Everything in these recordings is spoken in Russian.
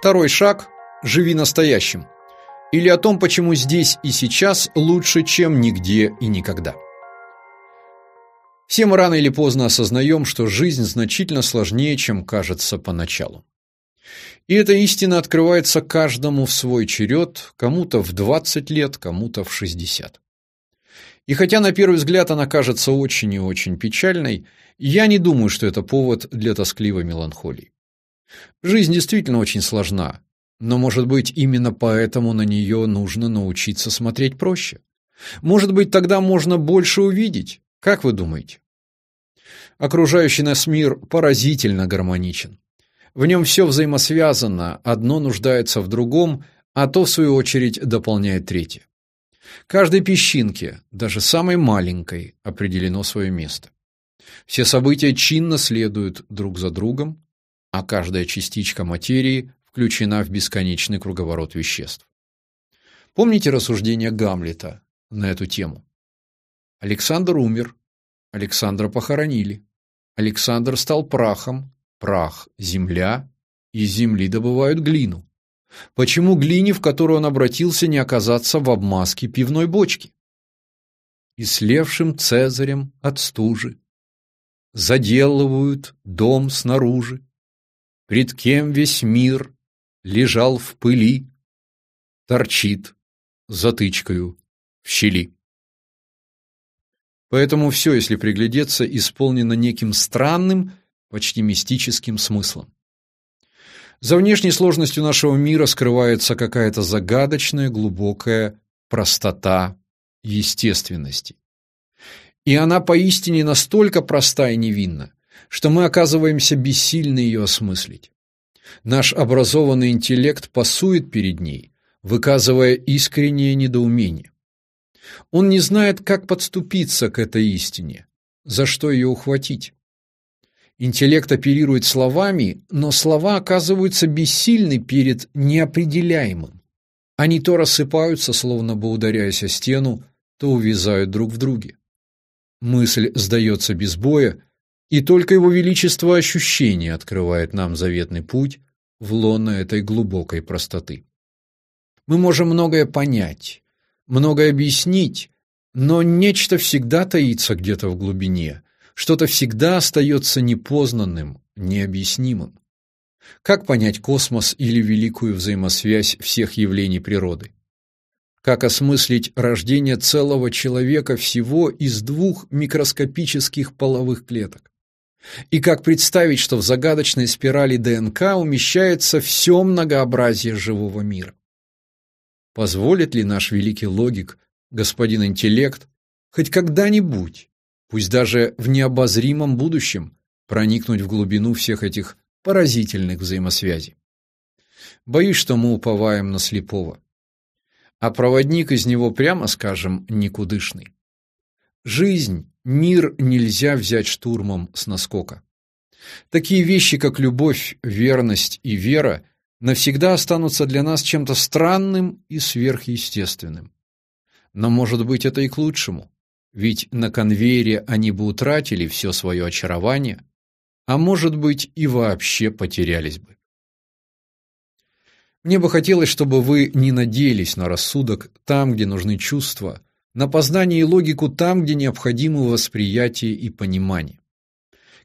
Второй шаг – живи настоящим. Или о том, почему здесь и сейчас лучше, чем нигде и никогда. Все мы рано или поздно осознаем, что жизнь значительно сложнее, чем кажется поначалу. И эта истина открывается каждому в свой черед, кому-то в 20 лет, кому-то в 60. И хотя на первый взгляд она кажется очень и очень печальной, я не думаю, что это повод для тоскливой меланхолии. Жизнь действительно очень сложна, но, может быть, именно поэтому на нее нужно научиться смотреть проще. Может быть, тогда можно больше увидеть. Как вы думаете? Окружающий нас мир поразительно гармоничен. В нем все взаимосвязано, одно нуждается в другом, а то, в свою очередь, дополняет третье. Каждой песчинке, даже самой маленькой, определено свое место. Все события чинно следуют друг за другом, а каждая частичка материи включена в бесконечный круговорот веществ. Помните рассуждения Гамлета на эту тему? Александр умер, Александра похоронили. Александр стал прахом, прах – земля, из земли добывают глину. Почему глине, в которую он обратился, не оказаться в обмазке пивной бочки? И слевшим цезарем от стужи заделывают дом снаружи, пред кем весь мир лежал в пыли, торчит затычкою в щели. Поэтому все, если приглядеться, исполнено неким странным, почти мистическим смыслом. За внешней сложностью нашего мира скрывается какая-то загадочная, глубокая простота естественности. И она поистине настолько проста и невинна, что мы оказываемся бессильны ее осмыслить. Наш образованный интеллект пасует перед ней, выказывая искреннее недоумение. Он не знает, как подступиться к этой истине, за что ее ухватить. Интеллект оперирует словами, но слова оказываются бессильны перед неопределяемым. Они то рассыпаются, словно бы ударяясь о стену, то увязают друг в друге. Мысль сдается без боя, и только его величество ощущения открывает нам заветный путь в лоно этой глубокой простоты. Мы можем многое понять, многое объяснить, но нечто всегда таится где-то в глубине, что-то всегда остается непознанным, необъяснимым. Как понять космос или великую взаимосвязь всех явлений природы? Как осмыслить рождение целого человека всего из двух микроскопических половых клеток? И как представить, что в загадочной спирали ДНК умещается все многообразие живого мира? Позволит ли наш великий логик, господин интеллект, хоть когда-нибудь пусть даже в необозримом будущем, проникнуть в глубину всех этих поразительных взаимосвязей. Боюсь, что мы уповаем на слепого. А проводник из него, прямо скажем, никудышный. Жизнь, мир нельзя взять штурмом с наскока. Такие вещи, как любовь, верность и вера, навсегда останутся для нас чем-то странным и сверхъестественным. Но, может быть, это и к лучшему. Ведь на конвейере они бы утратили все свое очарование, а может быть и вообще потерялись бы. Мне бы хотелось, чтобы вы не надеялись на рассудок там, где нужны чувства, на познание и логику там, где необходимо восприятие и понимание.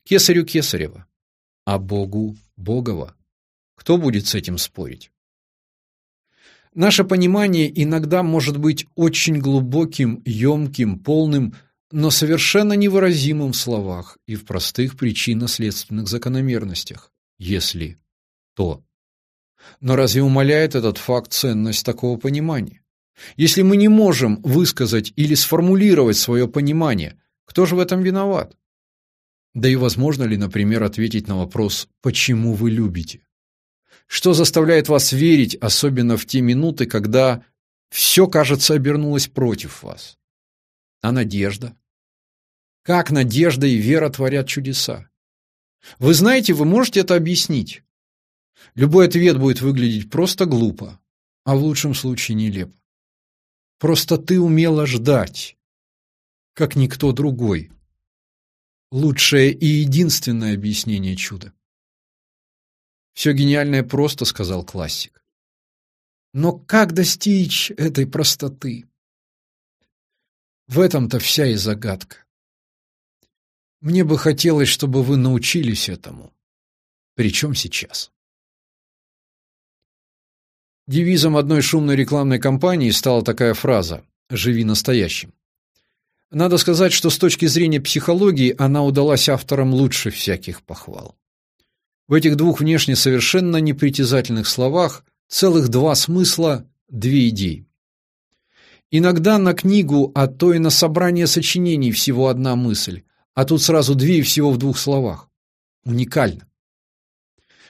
Кесарю Кесарева, а Богу Богова. Кто будет с этим спорить? Наше понимание иногда может быть очень глубоким, емким, полным, но совершенно невыразимым в словах и в простых причинно-следственных закономерностях, если то. Но разве умаляет этот факт ценность такого понимания? Если мы не можем высказать или сформулировать свое понимание, кто же в этом виноват? Да и возможно ли, например, ответить на вопрос «почему вы любите?» Что заставляет вас верить, особенно в те минуты, когда все, кажется, обернулось против вас? А надежда? Как надежда и вера творят чудеса? Вы знаете, вы можете это объяснить. Любой ответ будет выглядеть просто глупо, а в лучшем случае нелепо. Просто ты умела ждать, как никто другой. Лучшее и единственное объяснение чуда. Все гениальное просто, сказал классик. Но как достичь этой простоты? В этом-то вся и загадка. Мне бы хотелось, чтобы вы научились этому. Причем сейчас. Девизом одной шумной рекламной кампании стала такая фраза «Живи настоящим». Надо сказать, что с точки зрения психологии она удалась авторам лучше всяких похвал. В этих двух внешне совершенно непритязательных словах целых два смысла, две идеи. Иногда на книгу, а то и на собрание сочинений всего одна мысль, а тут сразу две и всего в двух словах. Уникально.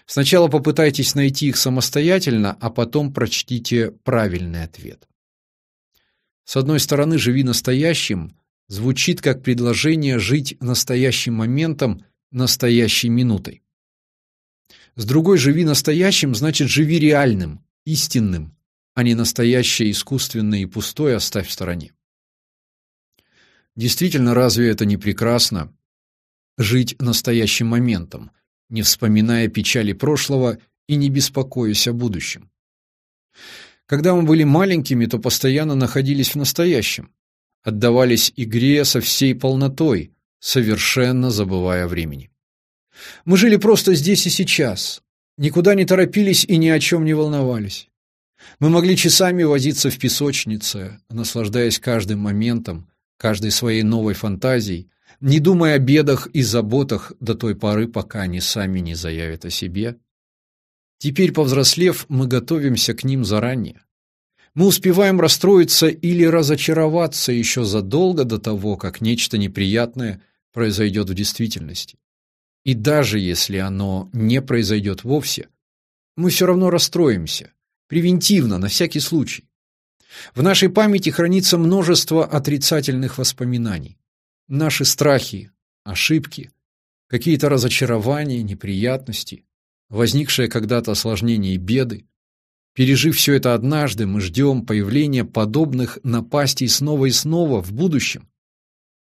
Сначала попытайтесь найти их самостоятельно, а потом прочтите правильный ответ. С одной стороны, живи настоящим звучит как предложение жить настоящим моментом, настоящей минутой. С другой, живи настоящим значит живи реальным, истинным, а не настоящее искусственное и пустое оставь в стороне. Действительно, разве это не прекрасно жить настоящим моментом, не вспоминая печали прошлого и не беспокоясь о будущем? Когда мы были маленькими, то постоянно находились в настоящем, отдавались игре со всей полнотой, совершенно забывая о времени. Мы жили просто здесь и сейчас, никуда не торопились и ни о чем не волновались. Мы могли часами возиться в песочнице, наслаждаясь каждым моментом, каждой своей новой фантазией, не думая о бедах и заботах до той поры, пока они сами не заявят о себе. Теперь, повзрослев, мы готовимся к ним заранее. Мы успеваем расстроиться или разочароваться еще задолго до того, как нечто неприятное произойдет в действительности. И даже если оно не произойдет вовсе, мы все равно расстроимся, превентивно, на всякий случай. В нашей памяти хранится множество отрицательных воспоминаний. Наши страхи, ошибки, какие-то разочарования, неприятности, возникшие когда-то осложнения и беды. Пережив все это однажды, мы ждем появления подобных напастей снова и снова в будущем.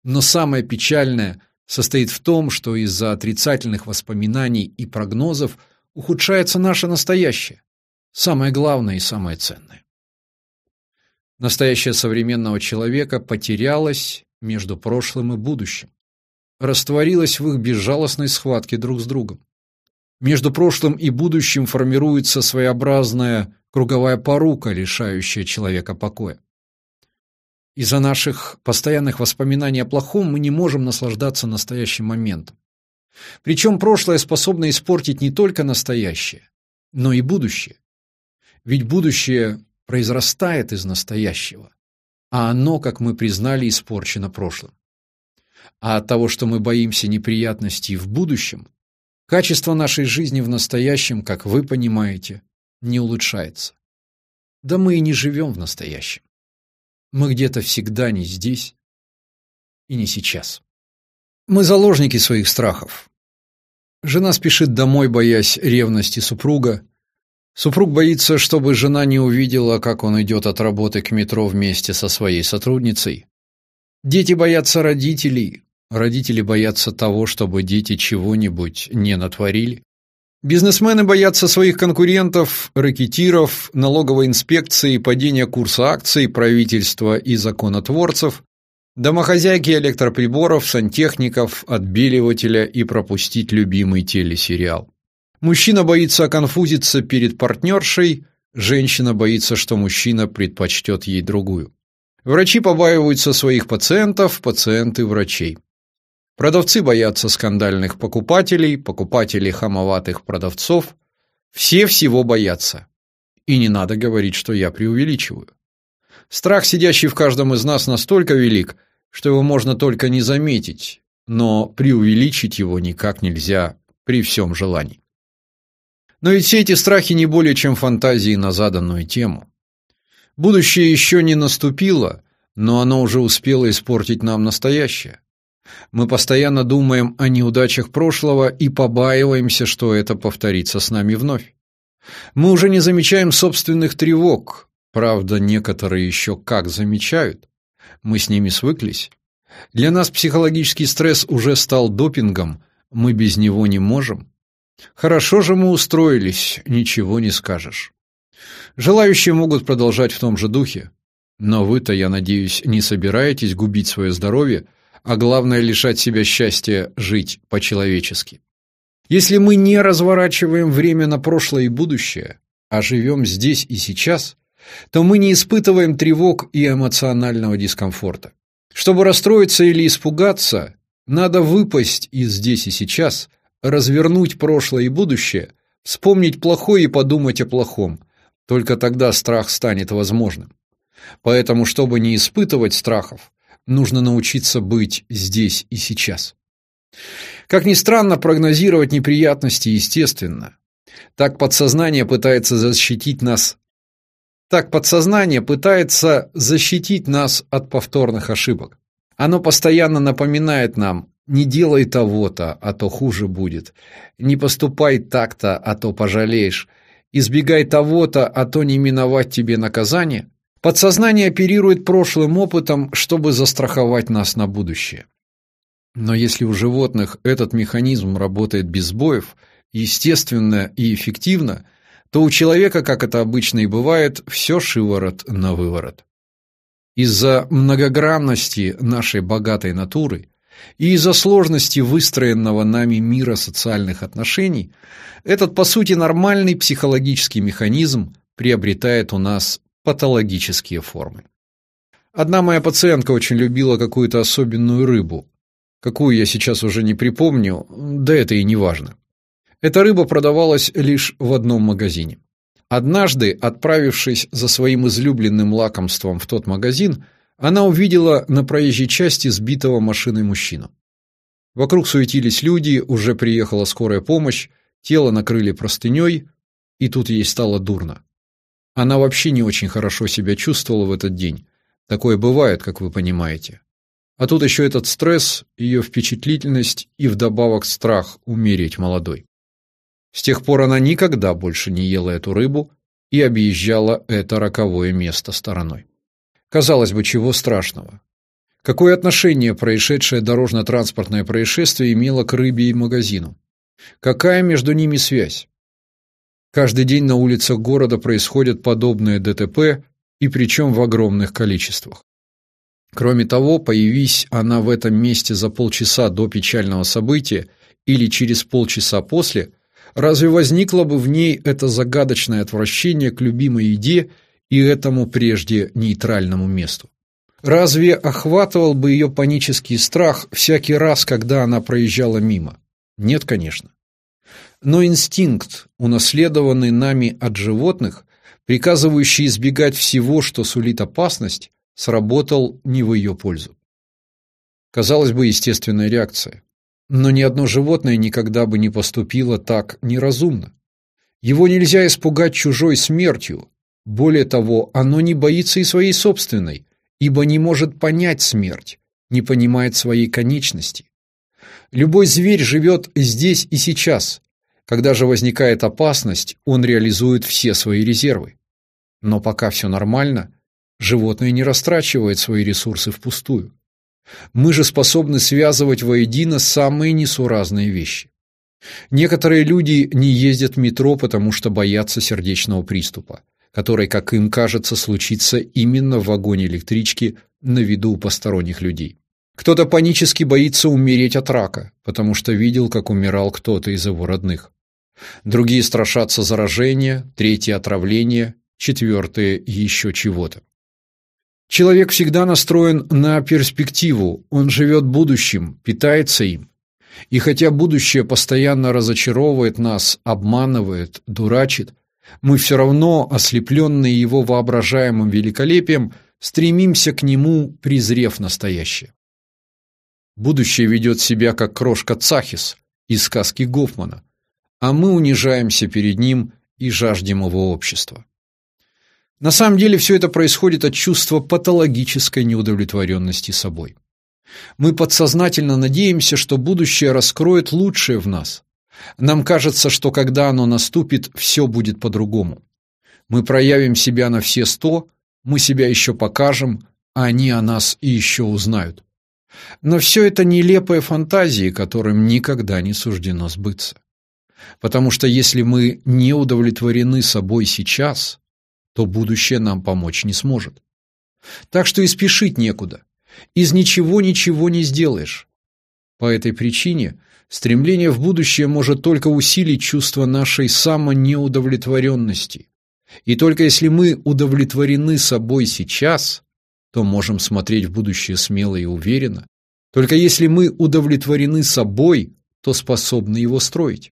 Но самое печальное состоит в том, что из-за отрицательных воспоминаний и прогнозов ухудшается наше настоящее, самое главное и самое ценное. Настоящее современного человека потерялось между прошлым и будущим, растворилось в их безжалостной схватке друг с другом. Между прошлым и будущим формируется своеобразная круговая порука, лишающая человека покоя. Из-за наших постоянных воспоминаний о плохом мы не можем наслаждаться настоящим моментом. Причем прошлое способно испортить не только настоящее, но и будущее. Ведь будущее произрастает из настоящего, а оно, как мы признали, испорчено прошлым. А от того, что мы боимся неприятностей в будущем, качество нашей жизни в настоящем, как вы понимаете, не улучшается. Да мы и не живем в настоящем. Мы где-то всегда не здесь и не сейчас. Мы заложники своих страхов. Жена спешит домой, боясь ревности супруга, Супруг боится, чтобы жена не увидела, как он идет от работы к метро вместе со своей сотрудницей. Дети боятся родителей, родители боятся того, чтобы дети чего-нибудь не натворили. Бизнесмены боятся своих конкурентов, рэкетиров, налоговой инспекции, падения курса акций, правительства и законотворцев, домохозяйки электроприборов, сантехников, отбеливателя и пропустить любимый телесериал. Мужчина боится оконфузиться перед партнершей, женщина боится, что мужчина предпочтет ей другую. Врачи побаиваются своих пациентов, пациенты – врачей. Продавцы боятся скандальных покупателей, покупатели – хамоватых продавцов. Все всего боятся. И не надо говорить, что я преувеличиваю. Страх, сидящий в каждом из нас, настолько велик, что его можно только не заметить, но преувеличить его никак нельзя при всем желании. Но ведь все эти страхи не более чем фантазии на заданную тему. Будущее еще не наступило, но оно уже успело испортить нам настоящее. Мы постоянно думаем о неудачах прошлого и побаиваемся, что это повторится с нами вновь. Мы уже не замечаем собственных тревог, правда, некоторые еще как замечают. Мы с ними свыклись. Для нас психологический стресс уже стал допингом, мы без него не можем. Хорошо же мы устроились, ничего не скажешь. Желающие могут продолжать в том же духе, но вы-то, я надеюсь, не собираетесь губить свое здоровье, а главное лишать себя счастья жить по-человечески. Если мы не разворачиваем время на прошлое и будущее, а живем здесь и сейчас, то мы не испытываем тревог и эмоционального дискомфорта. Чтобы расстроиться или испугаться, надо выпасть из здесь и сейчас, развернуть прошлое и будущее, вспомнить плохое и подумать о плохом. Только тогда страх станет возможным. Поэтому, чтобы не испытывать страхов, нужно научиться быть здесь и сейчас. Как ни странно, прогнозировать неприятности естественно. Так подсознание пытается защитить нас. Так подсознание пытается защитить нас от повторных ошибок. Оно постоянно напоминает нам: не делай того-то, а то хуже будет. Не поступай так-то, а то пожалеешь. Избегай того-то, а то не миновать тебе наказание. Подсознание оперирует прошлым опытом, чтобы застраховать нас на будущее. Но если у животных этот механизм работает без сбоев, естественно и эффективно, то у человека, как это обычно и бывает, все шиворот на выворот. Из-за многогранности нашей богатой натуры и из-за сложности выстроенного нами мира социальных отношений, этот, по сути, нормальный психологический механизм приобретает у нас патологические формы. Одна моя пациентка очень любила какую-то особенную рыбу, Какую я сейчас уже не припомню, да это и не важно. Эта рыба продавалась лишь в одном магазине. Однажды, отправившись за своим излюбленным лакомством в тот магазин, она увидела на проезжей части сбитого машиной мужчину. Вокруг суетились люди, уже приехала скорая помощь, тело накрыли простыней, и тут ей стало дурно. Она вообще не очень хорошо себя чувствовала в этот день. Такое бывает, как вы понимаете. А тут еще этот стресс, ее впечатлительность и вдобавок страх умереть молодой. С тех пор она никогда больше не ела эту рыбу и объезжала это роковое место стороной. Казалось бы, чего страшного? Какое отношение происшедшее дорожно-транспортное происшествие имело к рыбе и магазину? Какая между ними связь? Каждый день на улицах города происходят подобные ДТП, и причем в огромных количествах. Кроме того, появись она в этом месте за полчаса до печального события или через полчаса после, разве возникло бы в ней это загадочное отвращение к любимой еде и этому прежде нейтральному месту? Разве охватывал бы ее панический страх всякий раз, когда она проезжала мимо? Нет, конечно. Но инстинкт, унаследованный нами от животных, приказывающий избегать всего, что сулит опасность, сработал не в ее пользу. Казалось бы, естественная реакция. Но ни одно животное никогда бы не поступило так неразумно. Его нельзя испугать чужой смертью. Более того, оно не боится и своей собственной, ибо не может понять смерть, не понимает своей конечности. Любой зверь живет здесь и сейчас. Когда же возникает опасность, он реализует все свои резервы. Но пока все нормально, Животное не растрачивает свои ресурсы впустую. Мы же способны связывать воедино самые несуразные вещи. Некоторые люди не ездят в метро, потому что боятся сердечного приступа, который, как им кажется, случится именно в вагоне электрички на виду у посторонних людей. Кто-то панически боится умереть от рака, потому что видел, как умирал кто-то из его родных. Другие страшатся заражения, третьи отравления, четвертые еще чего-то. Человек всегда настроен на перспективу, он живет будущим, питается им. И хотя будущее постоянно разочаровывает нас, обманывает, дурачит, мы все равно, ослепленные его воображаемым великолепием, стремимся к нему, презрев настоящее. Будущее ведет себя как крошка Цахис из сказки Гофмана, а мы унижаемся перед ним и жаждем его общества. На самом деле все это происходит от чувства патологической неудовлетворенности собой. Мы подсознательно надеемся, что будущее раскроет лучшее в нас. Нам кажется, что когда оно наступит, все будет по-другому. Мы проявим себя на все сто, мы себя еще покажем, а они о нас и еще узнают. Но все это нелепые фантазии, которым никогда не суждено сбыться. Потому что если мы не удовлетворены собой сейчас, то будущее нам помочь не сможет. Так что и спешить некуда. Из ничего ничего не сделаешь. По этой причине стремление в будущее может только усилить чувство нашей самонеудовлетворенности. И только если мы удовлетворены собой сейчас, то можем смотреть в будущее смело и уверенно. Только если мы удовлетворены собой, то способны его строить.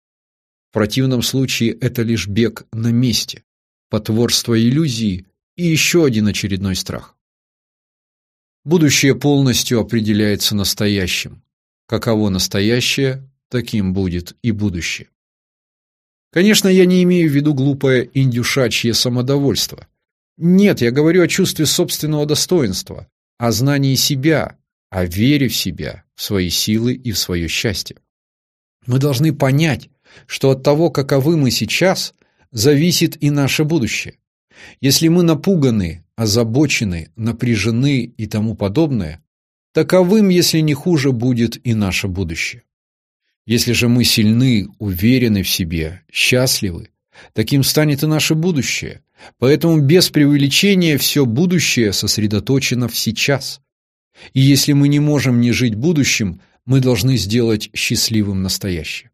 В противном случае это лишь бег на месте, потворство иллюзии и еще один очередной страх. Будущее полностью определяется настоящим. Каково настоящее, таким будет и будущее. Конечно, я не имею в виду глупое индюшачье самодовольство. Нет, я говорю о чувстве собственного достоинства, о знании себя, о вере в себя, в свои силы и в свое счастье. Мы должны понять, что от того, каковы мы сейчас, зависит и наше будущее. Если мы напуганы, озабочены, напряжены и тому подобное, таковым, если не хуже, будет и наше будущее. Если же мы сильны, уверены в себе, счастливы, таким станет и наше будущее. Поэтому без преувеличения все будущее сосредоточено в сейчас. И если мы не можем не жить будущим, мы должны сделать счастливым настоящее.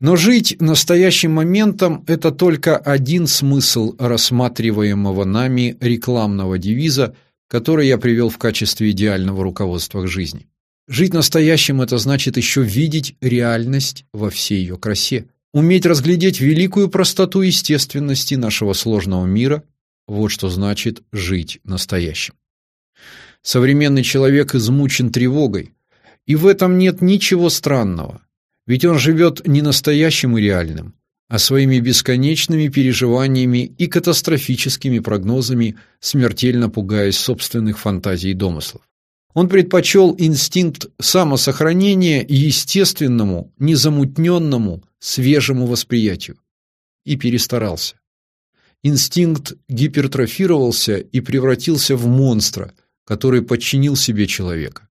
Но жить настоящим моментом – это только один смысл рассматриваемого нами рекламного девиза, который я привел в качестве идеального руководства к жизни. Жить настоящим – это значит еще видеть реальность во всей ее красе, уметь разглядеть великую простоту естественности нашего сложного мира – вот что значит жить настоящим. Современный человек измучен тревогой, и в этом нет ничего странного – ведь он живет не настоящим и реальным, а своими бесконечными переживаниями и катастрофическими прогнозами, смертельно пугаясь собственных фантазий и домыслов. Он предпочел инстинкт самосохранения естественному, незамутненному, свежему восприятию. И перестарался. Инстинкт гипертрофировался и превратился в монстра, который подчинил себе человека.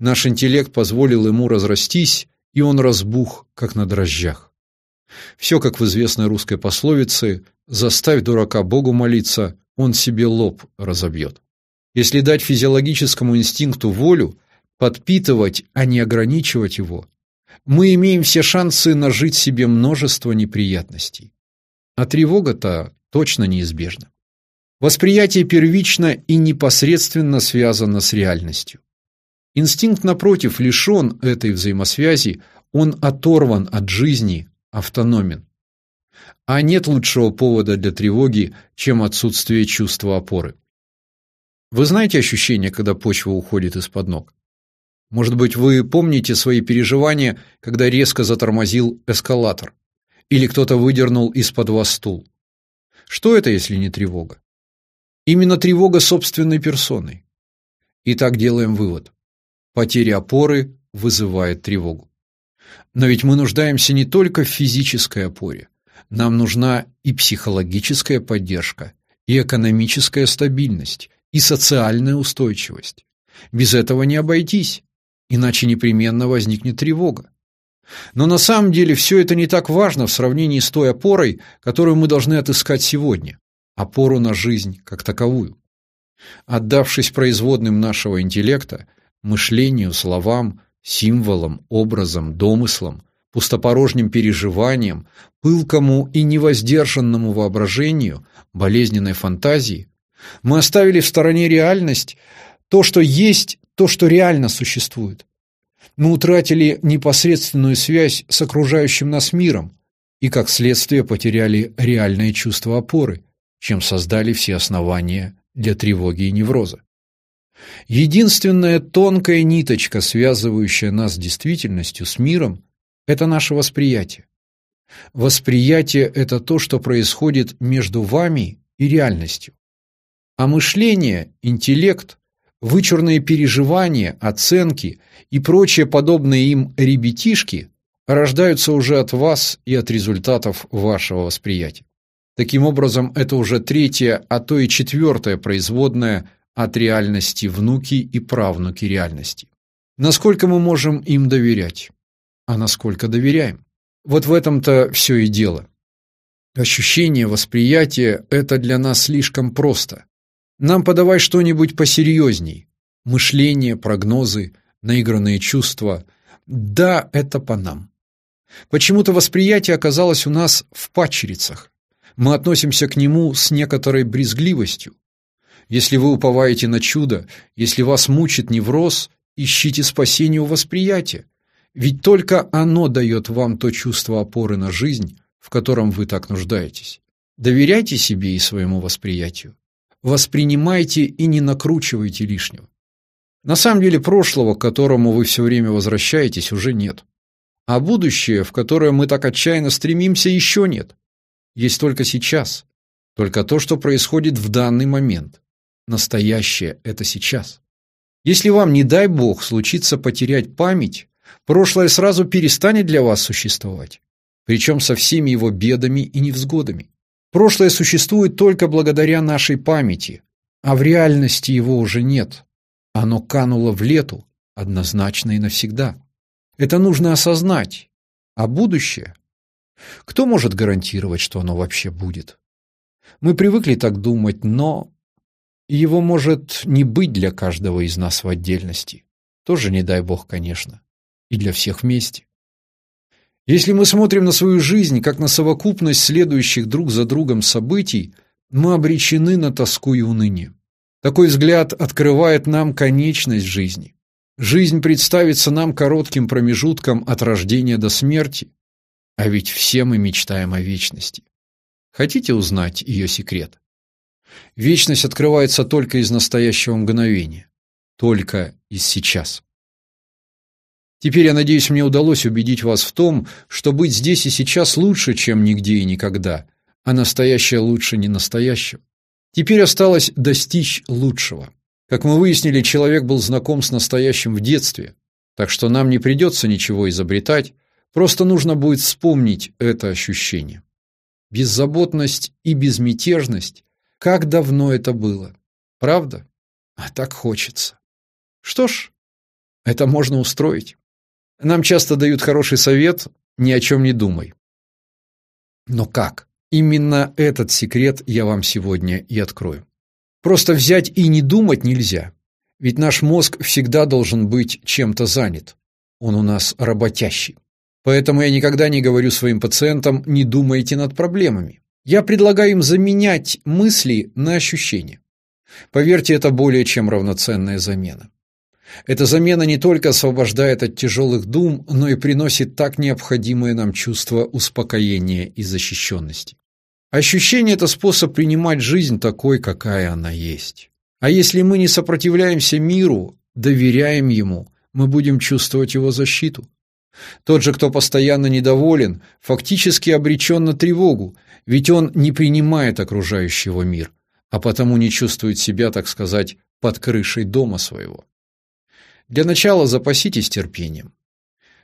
Наш интеллект позволил ему разрастись, и он разбух, как на дрожжах. Все, как в известной русской пословице «заставь дурака Богу молиться, он себе лоб разобьет». Если дать физиологическому инстинкту волю, подпитывать, а не ограничивать его, мы имеем все шансы нажить себе множество неприятностей. А тревога-то точно неизбежна. Восприятие первично и непосредственно связано с реальностью. Инстинкт, напротив, лишен этой взаимосвязи, он оторван от жизни, автономен. А нет лучшего повода для тревоги, чем отсутствие чувства опоры. Вы знаете ощущение, когда почва уходит из-под ног? Может быть, вы помните свои переживания, когда резко затормозил эскалатор? Или кто-то выдернул из-под вас стул? Что это, если не тревога? Именно тревога собственной персоной. Итак, делаем вывод. Потеря опоры вызывает тревогу. Но ведь мы нуждаемся не только в физической опоре. Нам нужна и психологическая поддержка, и экономическая стабильность, и социальная устойчивость. Без этого не обойтись, иначе непременно возникнет тревога. Но на самом деле все это не так важно в сравнении с той опорой, которую мы должны отыскать сегодня, опору на жизнь как таковую. Отдавшись производным нашего интеллекта, мышлению, словам, символам, образам, домыслам, пустопорожним переживаниям, пылкому и невоздержанному воображению, болезненной фантазии, мы оставили в стороне реальность, то, что есть, то, что реально существует. Мы утратили непосредственную связь с окружающим нас миром и, как следствие, потеряли реальное чувство опоры, чем создали все основания для тревоги и невроза. Единственная тонкая ниточка, связывающая нас с действительностью, с миром, это наше восприятие. Восприятие – это то, что происходит между вами и реальностью. А мышление, интеллект, вычурные переживания, оценки и прочие подобные им ребятишки рождаются уже от вас и от результатов вашего восприятия. Таким образом, это уже третья, а то и четвертая производная от реальности внуки и правнуки реальности. Насколько мы можем им доверять? А насколько доверяем? Вот в этом-то все и дело. Ощущение, восприятие – это для нас слишком просто. Нам подавай что-нибудь посерьезней. Мышление, прогнозы, наигранные чувства. Да, это по нам. Почему-то восприятие оказалось у нас в падчерицах. Мы относимся к нему с некоторой брезгливостью. Если вы уповаете на чудо, если вас мучит невроз, ищите спасение у восприятия. Ведь только оно дает вам то чувство опоры на жизнь, в котором вы так нуждаетесь. Доверяйте себе и своему восприятию. Воспринимайте и не накручивайте лишнего. На самом деле прошлого, к которому вы все время возвращаетесь, уже нет. А будущее, в которое мы так отчаянно стремимся, еще нет. Есть только сейчас. Только то, что происходит в данный момент. Настоящее – это сейчас. Если вам, не дай бог, случится потерять память, прошлое сразу перестанет для вас существовать, причем со всеми его бедами и невзгодами. Прошлое существует только благодаря нашей памяти, а в реальности его уже нет. Оно кануло в лету, однозначно и навсегда. Это нужно осознать. А будущее? Кто может гарантировать, что оно вообще будет? Мы привыкли так думать, но его может не быть для каждого из нас в отдельности. Тоже не дай бог, конечно и для всех вместе. Если мы смотрим на свою жизнь как на совокупность следующих друг за другом событий, мы обречены на тоску и уныние. Такой взгляд открывает нам конечность жизни. Жизнь представится нам коротким промежутком от рождения до смерти, а ведь все мы мечтаем о вечности. Хотите узнать ее секрет? Вечность открывается только из настоящего мгновения, только из сейчас. Теперь, я надеюсь, мне удалось убедить вас в том, что быть здесь и сейчас лучше, чем нигде и никогда, а настоящее лучше не настоящего. Теперь осталось достичь лучшего. Как мы выяснили, человек был знаком с настоящим в детстве, так что нам не придется ничего изобретать, просто нужно будет вспомнить это ощущение. Беззаботность и безмятежность, как давно это было. Правда? А так хочется. Что ж, это можно устроить. Нам часто дают хороший совет «ни о чем не думай». Но как? Именно этот секрет я вам сегодня и открою. Просто взять и не думать нельзя. Ведь наш мозг всегда должен быть чем-то занят. Он у нас работящий. Поэтому я никогда не говорю своим пациентам «не думайте над проблемами». Я предлагаю им заменять мысли на ощущения. Поверьте, это более чем равноценная замена. Эта замена не только освобождает от тяжелых дум, но и приносит так необходимое нам чувство успокоения и защищенности. Ощущение – это способ принимать жизнь такой, какая она есть. А если мы не сопротивляемся миру, доверяем ему, мы будем чувствовать его защиту. Тот же, кто постоянно недоволен, фактически обречен на тревогу, ведь он не принимает окружающего мир, а потому не чувствует себя, так сказать, под крышей дома своего. Для начала запаситесь терпением.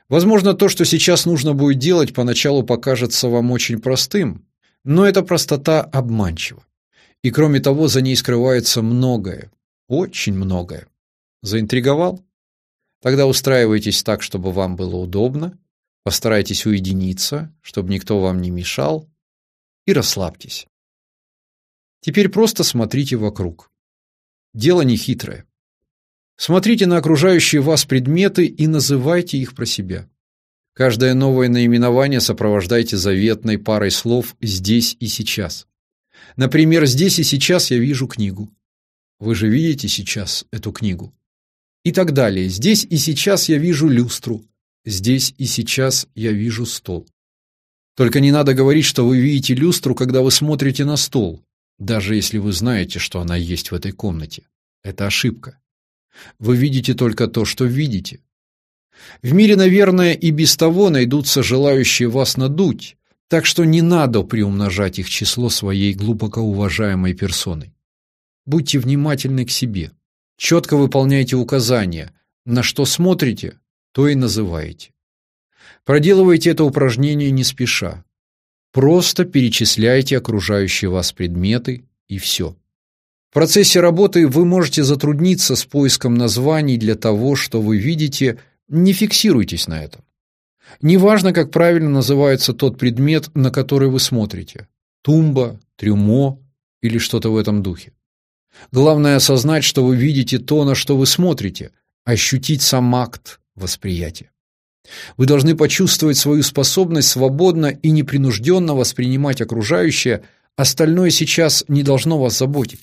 Возможно, то, что сейчас нужно будет делать, поначалу покажется вам очень простым, но эта простота обманчива. И кроме того, за ней скрывается многое, очень многое. Заинтриговал? Тогда устраивайтесь так, чтобы вам было удобно, постарайтесь уединиться, чтобы никто вам не мешал, и расслабьтесь. Теперь просто смотрите вокруг. Дело не хитрое. Смотрите на окружающие вас предметы и называйте их про себя. Каждое новое наименование сопровождайте заветной парой слов «здесь и сейчас». Например, «здесь и сейчас я вижу книгу». Вы же видите сейчас эту книгу. И так далее. «Здесь и сейчас я вижу люстру». «Здесь и сейчас я вижу стол». Только не надо говорить, что вы видите люстру, когда вы смотрите на стол, даже если вы знаете, что она есть в этой комнате. Это ошибка. Вы видите только то, что видите. В мире, наверное, и без того найдутся желающие вас надуть, так что не надо приумножать их число своей глубоко уважаемой персоной. Будьте внимательны к себе. Четко выполняйте указания. На что смотрите, то и называете. Проделывайте это упражнение не спеша. Просто перечисляйте окружающие вас предметы и все. В процессе работы вы можете затрудниться с поиском названий для того, что вы видите, не фиксируйтесь на этом. Неважно, как правильно называется тот предмет, на который вы смотрите – тумба, трюмо или что-то в этом духе. Главное осознать, что вы видите то, на что вы смотрите, ощутить сам акт восприятия. Вы должны почувствовать свою способность свободно и непринужденно воспринимать окружающее, остальное сейчас не должно вас заботить.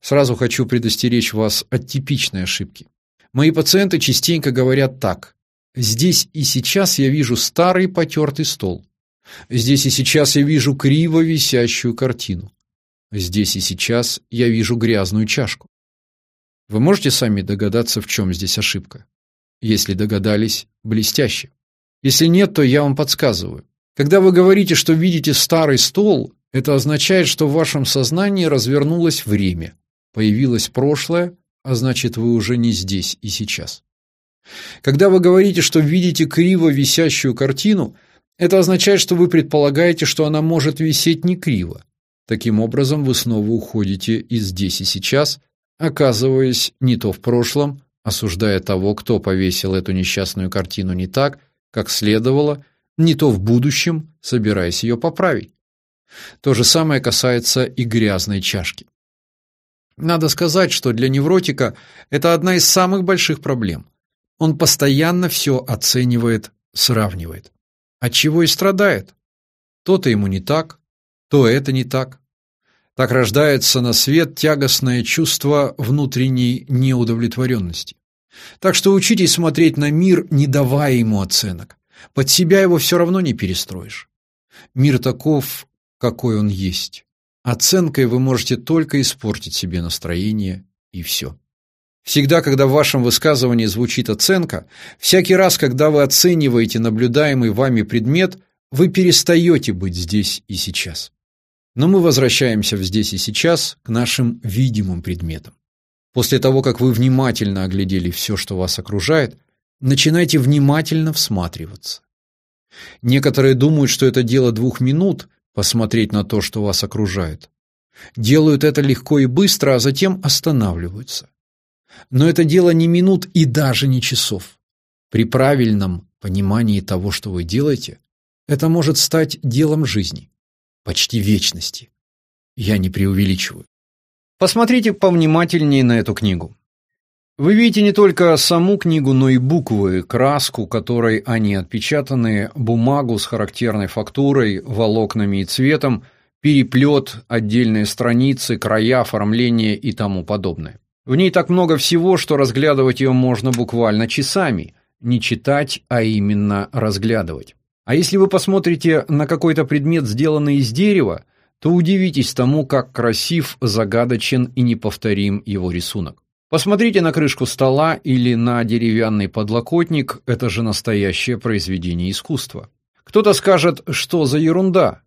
Сразу хочу предостеречь вас от типичной ошибки. Мои пациенты частенько говорят так: Здесь и сейчас я вижу старый потертый стол. Здесь и сейчас я вижу криво висящую картину. Здесь и сейчас я вижу грязную чашку. Вы можете сами догадаться, в чем здесь ошибка? Если догадались, блестяще. Если нет, то я вам подсказываю. Когда вы говорите, что видите старый стол, это означает, что в вашем сознании развернулось время, появилось прошлое, а значит, вы уже не здесь и сейчас. Когда вы говорите, что видите криво висящую картину, это означает, что вы предполагаете, что она может висеть не криво. Таким образом, вы снова уходите из здесь и сейчас, оказываясь не то в прошлом, осуждая того, кто повесил эту несчастную картину не так, как следовало, не то в будущем, собираясь ее поправить. То же самое касается и грязной чашки. Надо сказать, что для невротика это одна из самых больших проблем. Он постоянно все оценивает, сравнивает. От чего и страдает. То-то ему не так, то это не так. Так рождается на свет тягостное чувство внутренней неудовлетворенности. Так что учитесь смотреть на мир, не давая ему оценок. Под себя его все равно не перестроишь. Мир таков, какой он есть. Оценкой вы можете только испортить себе настроение и все. Всегда, когда в вашем высказывании звучит оценка, всякий раз, когда вы оцениваете наблюдаемый вами предмет, вы перестаете быть здесь и сейчас. Но мы возвращаемся в здесь и сейчас к нашим видимым предметам. После того, как вы внимательно оглядели все, что вас окружает, начинайте внимательно всматриваться. Некоторые думают, что это дело двух минут посмотреть на то, что вас окружает. Делают это легко и быстро, а затем останавливаются. Но это дело не минут и даже не часов. При правильном понимании того, что вы делаете, это может стать делом жизни, почти вечности. Я не преувеличиваю. Посмотрите повнимательнее на эту книгу. Вы видите не только саму книгу, но и буквы, краску, которой они отпечатаны, бумагу с характерной фактурой, волокнами и цветом, переплет, отдельные страницы, края, оформление и тому подобное. В ней так много всего, что разглядывать ее можно буквально часами. Не читать, а именно разглядывать. А если вы посмотрите на какой-то предмет, сделанный из дерева, то удивитесь тому, как красив, загадочен и неповторим его рисунок. Посмотрите на крышку стола или на деревянный подлокотник, это же настоящее произведение искусства. Кто-то скажет, что за ерунда,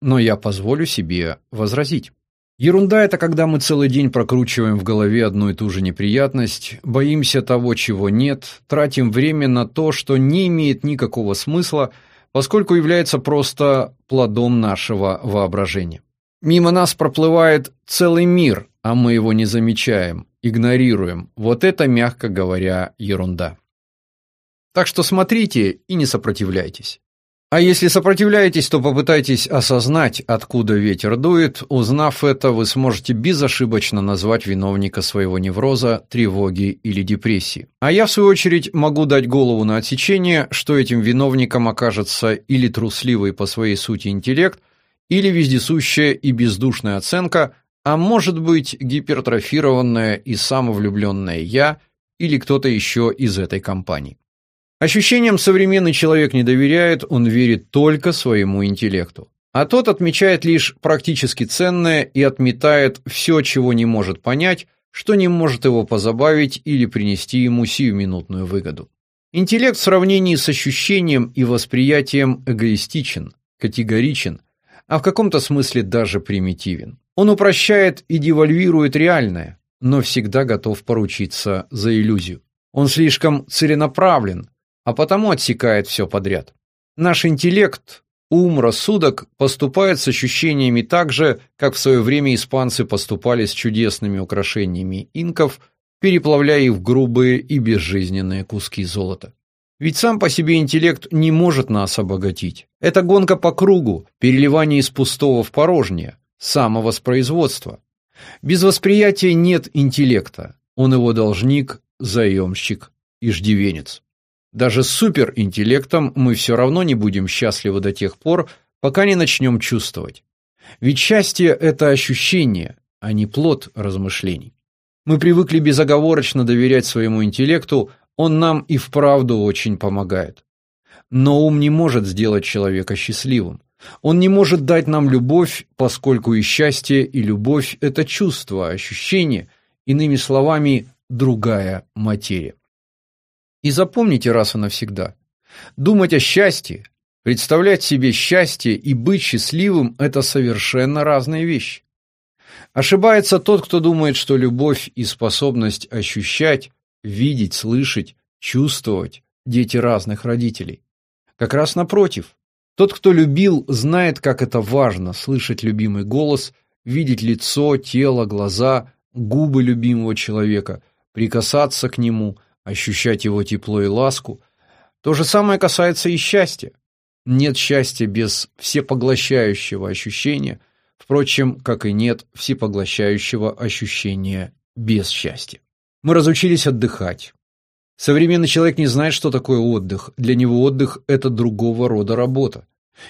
но я позволю себе возразить. Ерунда это когда мы целый день прокручиваем в голове одну и ту же неприятность, боимся того, чего нет, тратим время на то, что не имеет никакого смысла, поскольку является просто плодом нашего воображения. Мимо нас проплывает целый мир, а мы его не замечаем, игнорируем. Вот это, мягко говоря, ерунда. Так что смотрите и не сопротивляйтесь. А если сопротивляетесь, то попытайтесь осознать, откуда ветер дует. Узнав это, вы сможете безошибочно назвать виновника своего невроза, тревоги или депрессии. А я в свою очередь могу дать голову на отсечение, что этим виновником окажется или трусливый по своей сути интеллект, или вездесущая и бездушная оценка, а может быть, гипертрофированное и самовлюбленное я или кто-то еще из этой компании. Ощущениям современный человек не доверяет, он верит только своему интеллекту. А тот отмечает лишь практически ценное и отметает все, чего не может понять, что не может его позабавить или принести ему сиюминутную выгоду. Интеллект в сравнении с ощущением и восприятием эгоистичен, категоричен, а в каком-то смысле даже примитивен. Он упрощает и девальвирует реальное, но всегда готов поручиться за иллюзию. Он слишком целенаправлен, а потому отсекает все подряд. Наш интеллект, ум, рассудок поступает с ощущениями так же, как в свое время испанцы поступали с чудесными украшениями инков, переплавляя их в грубые и безжизненные куски золота. Ведь сам по себе интеллект не может нас обогатить. Это гонка по кругу, переливание из пустого в порожнее, самовоспроизводство. Без восприятия нет интеллекта. Он его должник, заемщик, иждивенец. Даже с суперинтеллектом мы все равно не будем счастливы до тех пор, пока не начнем чувствовать. Ведь счастье – это ощущение, а не плод размышлений. Мы привыкли безоговорочно доверять своему интеллекту, он нам и вправду очень помогает. Но ум не может сделать человека счастливым. Он не может дать нам любовь, поскольку и счастье, и любовь – это чувство, ощущение, иными словами, другая материя. И запомните раз и навсегда. Думать о счастье, представлять себе счастье и быть счастливым – это совершенно разные вещи. Ошибается тот, кто думает, что любовь и способность ощущать, видеть, слышать, чувствовать – дети разных родителей. Как раз напротив. Тот, кто любил, знает, как это важно – слышать любимый голос, видеть лицо, тело, глаза, губы любимого человека, прикасаться к нему, ощущать его тепло и ласку. То же самое касается и счастья. Нет счастья без всепоглощающего ощущения, впрочем, как и нет всепоглощающего ощущения без счастья. Мы разучились отдыхать. Современный человек не знает, что такое отдых. Для него отдых – это другого рода работа.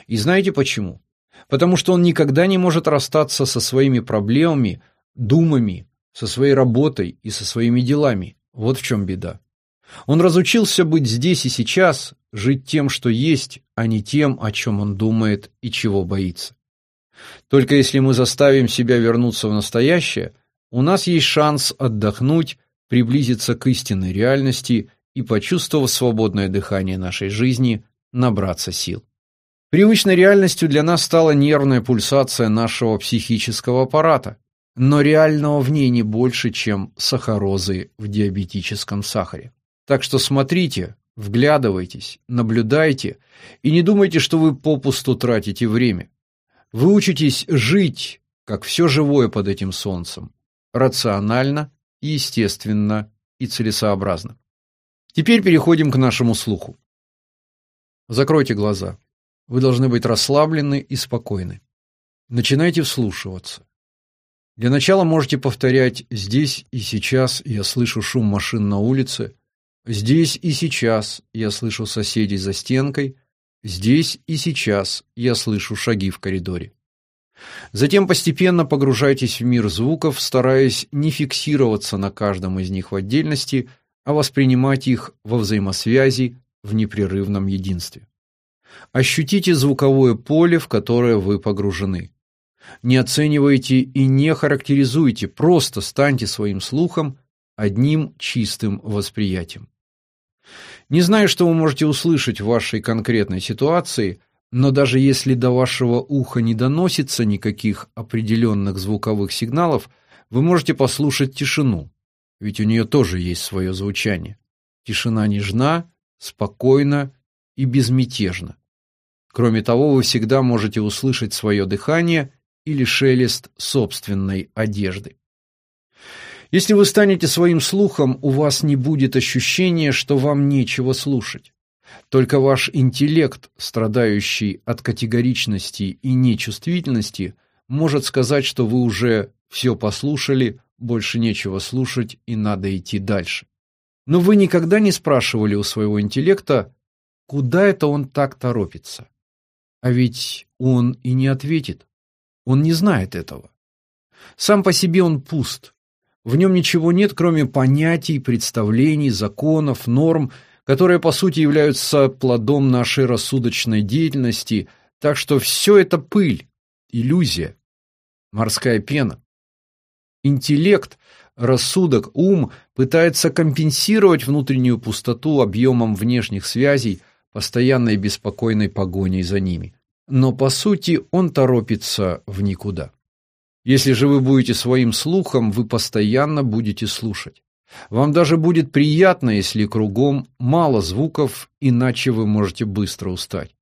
И знаете почему? Потому что он никогда не может расстаться со своими проблемами, думами, со своей работой и со своими делами. Вот в чем беда. Он разучился быть здесь и сейчас, жить тем, что есть, а не тем, о чем он думает и чего боится. Только если мы заставим себя вернуться в настоящее, у нас есть шанс отдохнуть, приблизиться к истинной реальности и, почувствовав свободное дыхание нашей жизни, набраться сил. Привычной реальностью для нас стала нервная пульсация нашего психического аппарата, но реального в ней не больше, чем сахарозы в диабетическом сахаре. Так что смотрите, вглядывайтесь, наблюдайте и не думайте, что вы попусту тратите время. Вы учитесь жить, как все живое под этим солнцем, рационально, естественно и целесообразно. Теперь переходим к нашему слуху. Закройте глаза. Вы должны быть расслаблены и спокойны. Начинайте вслушиваться. Для начала можете повторять «здесь и сейчас я слышу шум машин на улице», Здесь и сейчас я слышу соседей за стенкой, здесь и сейчас я слышу шаги в коридоре. Затем постепенно погружайтесь в мир звуков, стараясь не фиксироваться на каждом из них в отдельности, а воспринимать их во взаимосвязи в непрерывном единстве. Ощутите звуковое поле, в которое вы погружены. Не оценивайте и не характеризуйте, просто станьте своим слухом одним чистым восприятием. Не знаю, что вы можете услышать в вашей конкретной ситуации, но даже если до вашего уха не доносится никаких определенных звуковых сигналов, вы можете послушать тишину, ведь у нее тоже есть свое звучание. Тишина нежна, спокойна и безмятежна. Кроме того, вы всегда можете услышать свое дыхание или шелест собственной одежды. Если вы станете своим слухом, у вас не будет ощущения, что вам нечего слушать. Только ваш интеллект, страдающий от категоричности и нечувствительности, может сказать, что вы уже все послушали, больше нечего слушать и надо идти дальше. Но вы никогда не спрашивали у своего интеллекта, куда это он так торопится. А ведь он и не ответит. Он не знает этого. Сам по себе он пуст. В нем ничего нет, кроме понятий, представлений, законов, норм, которые по сути являются плодом нашей рассудочной деятельности, так что все это пыль, иллюзия, морская пена. Интеллект, рассудок, ум пытается компенсировать внутреннюю пустоту объемом внешних связей, постоянной беспокойной погоней за ними. Но по сути он торопится в никуда. Если же вы будете своим слухом, вы постоянно будете слушать. Вам даже будет приятно, если кругом мало звуков, иначе вы можете быстро устать.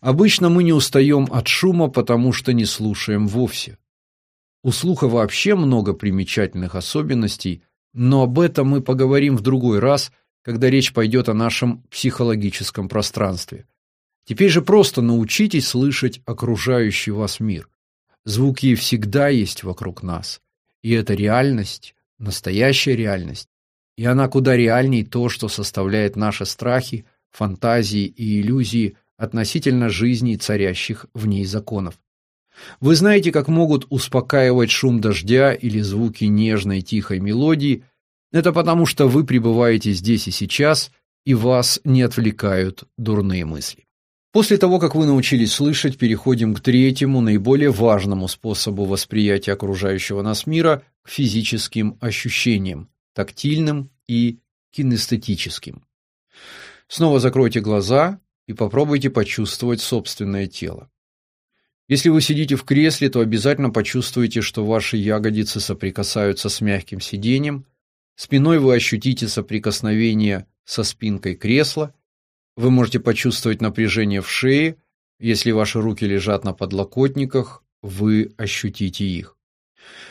Обычно мы не устаем от шума, потому что не слушаем вовсе. У слуха вообще много примечательных особенностей, но об этом мы поговорим в другой раз, когда речь пойдет о нашем психологическом пространстве. Теперь же просто научитесь слышать окружающий вас мир. Звуки всегда есть вокруг нас, и это реальность, настоящая реальность. И она куда реальней то, что составляет наши страхи, фантазии и иллюзии относительно жизни царящих в ней законов. Вы знаете, как могут успокаивать шум дождя или звуки нежной тихой мелодии. Это потому, что вы пребываете здесь и сейчас, и вас не отвлекают дурные мысли. После того, как вы научились слышать, переходим к третьему, наиболее важному способу восприятия окружающего нас мира к физическим ощущениям, тактильным и кинестетическим. Снова закройте глаза и попробуйте почувствовать собственное тело. Если вы сидите в кресле, то обязательно почувствуете, что ваши ягодицы соприкасаются с мягким сиденьем, спиной вы ощутите соприкосновение со спинкой кресла, вы можете почувствовать напряжение в шее, если ваши руки лежат на подлокотниках, вы ощутите их.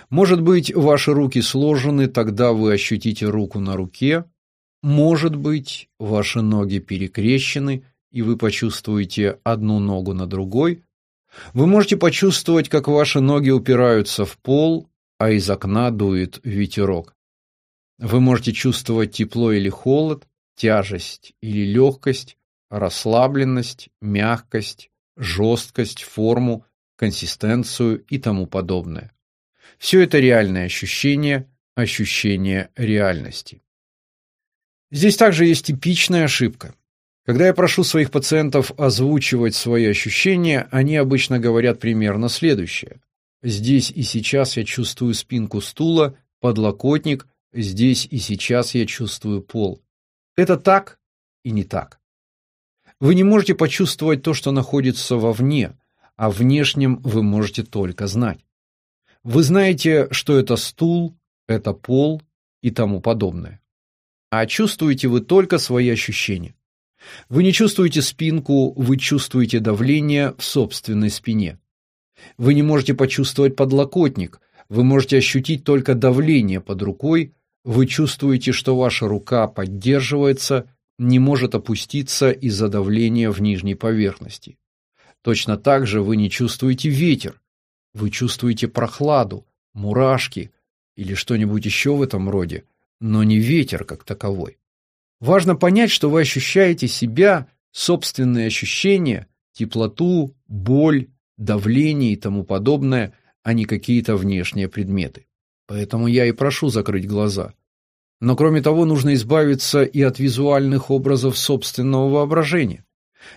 Может быть, ваши руки сложены, тогда вы ощутите руку на руке. Может быть, ваши ноги перекрещены, и вы почувствуете одну ногу на другой, вы можете почувствовать, как ваши ноги упираются в пол, а из окна дует ветерок. Вы можете чувствовать тепло или холод, тяжесть или легкость, расслабленность, мягкость, жесткость, форму, консистенцию и тому подобное. Все это реальные ощущения, ощущения реальности. Здесь также есть типичная ошибка. Когда я прошу своих пациентов озвучивать свои ощущения, они обычно говорят примерно следующее: здесь и сейчас я чувствую спинку стула, подлокотник, здесь и сейчас я чувствую пол. Это так и не так. Вы не можете почувствовать то, что находится вовне, а внешнем вы можете только знать. Вы знаете, что это стул, это пол и тому подобное. А чувствуете вы только свои ощущения. Вы не чувствуете спинку, вы чувствуете давление в собственной спине. Вы не можете почувствовать подлокотник, вы можете ощутить только давление под рукой, вы чувствуете, что ваша рука поддерживается, не может опуститься из-за давления в нижней поверхности. Точно так же вы не чувствуете ветер, вы чувствуете прохладу, мурашки или что-нибудь еще в этом роде, но не ветер как таковой. Важно понять, что вы ощущаете себя, собственные ощущения, теплоту, боль, давление и тому подобное, а не какие-то внешние предметы. Поэтому я и прошу закрыть глаза. Но кроме того, нужно избавиться и от визуальных образов собственного воображения.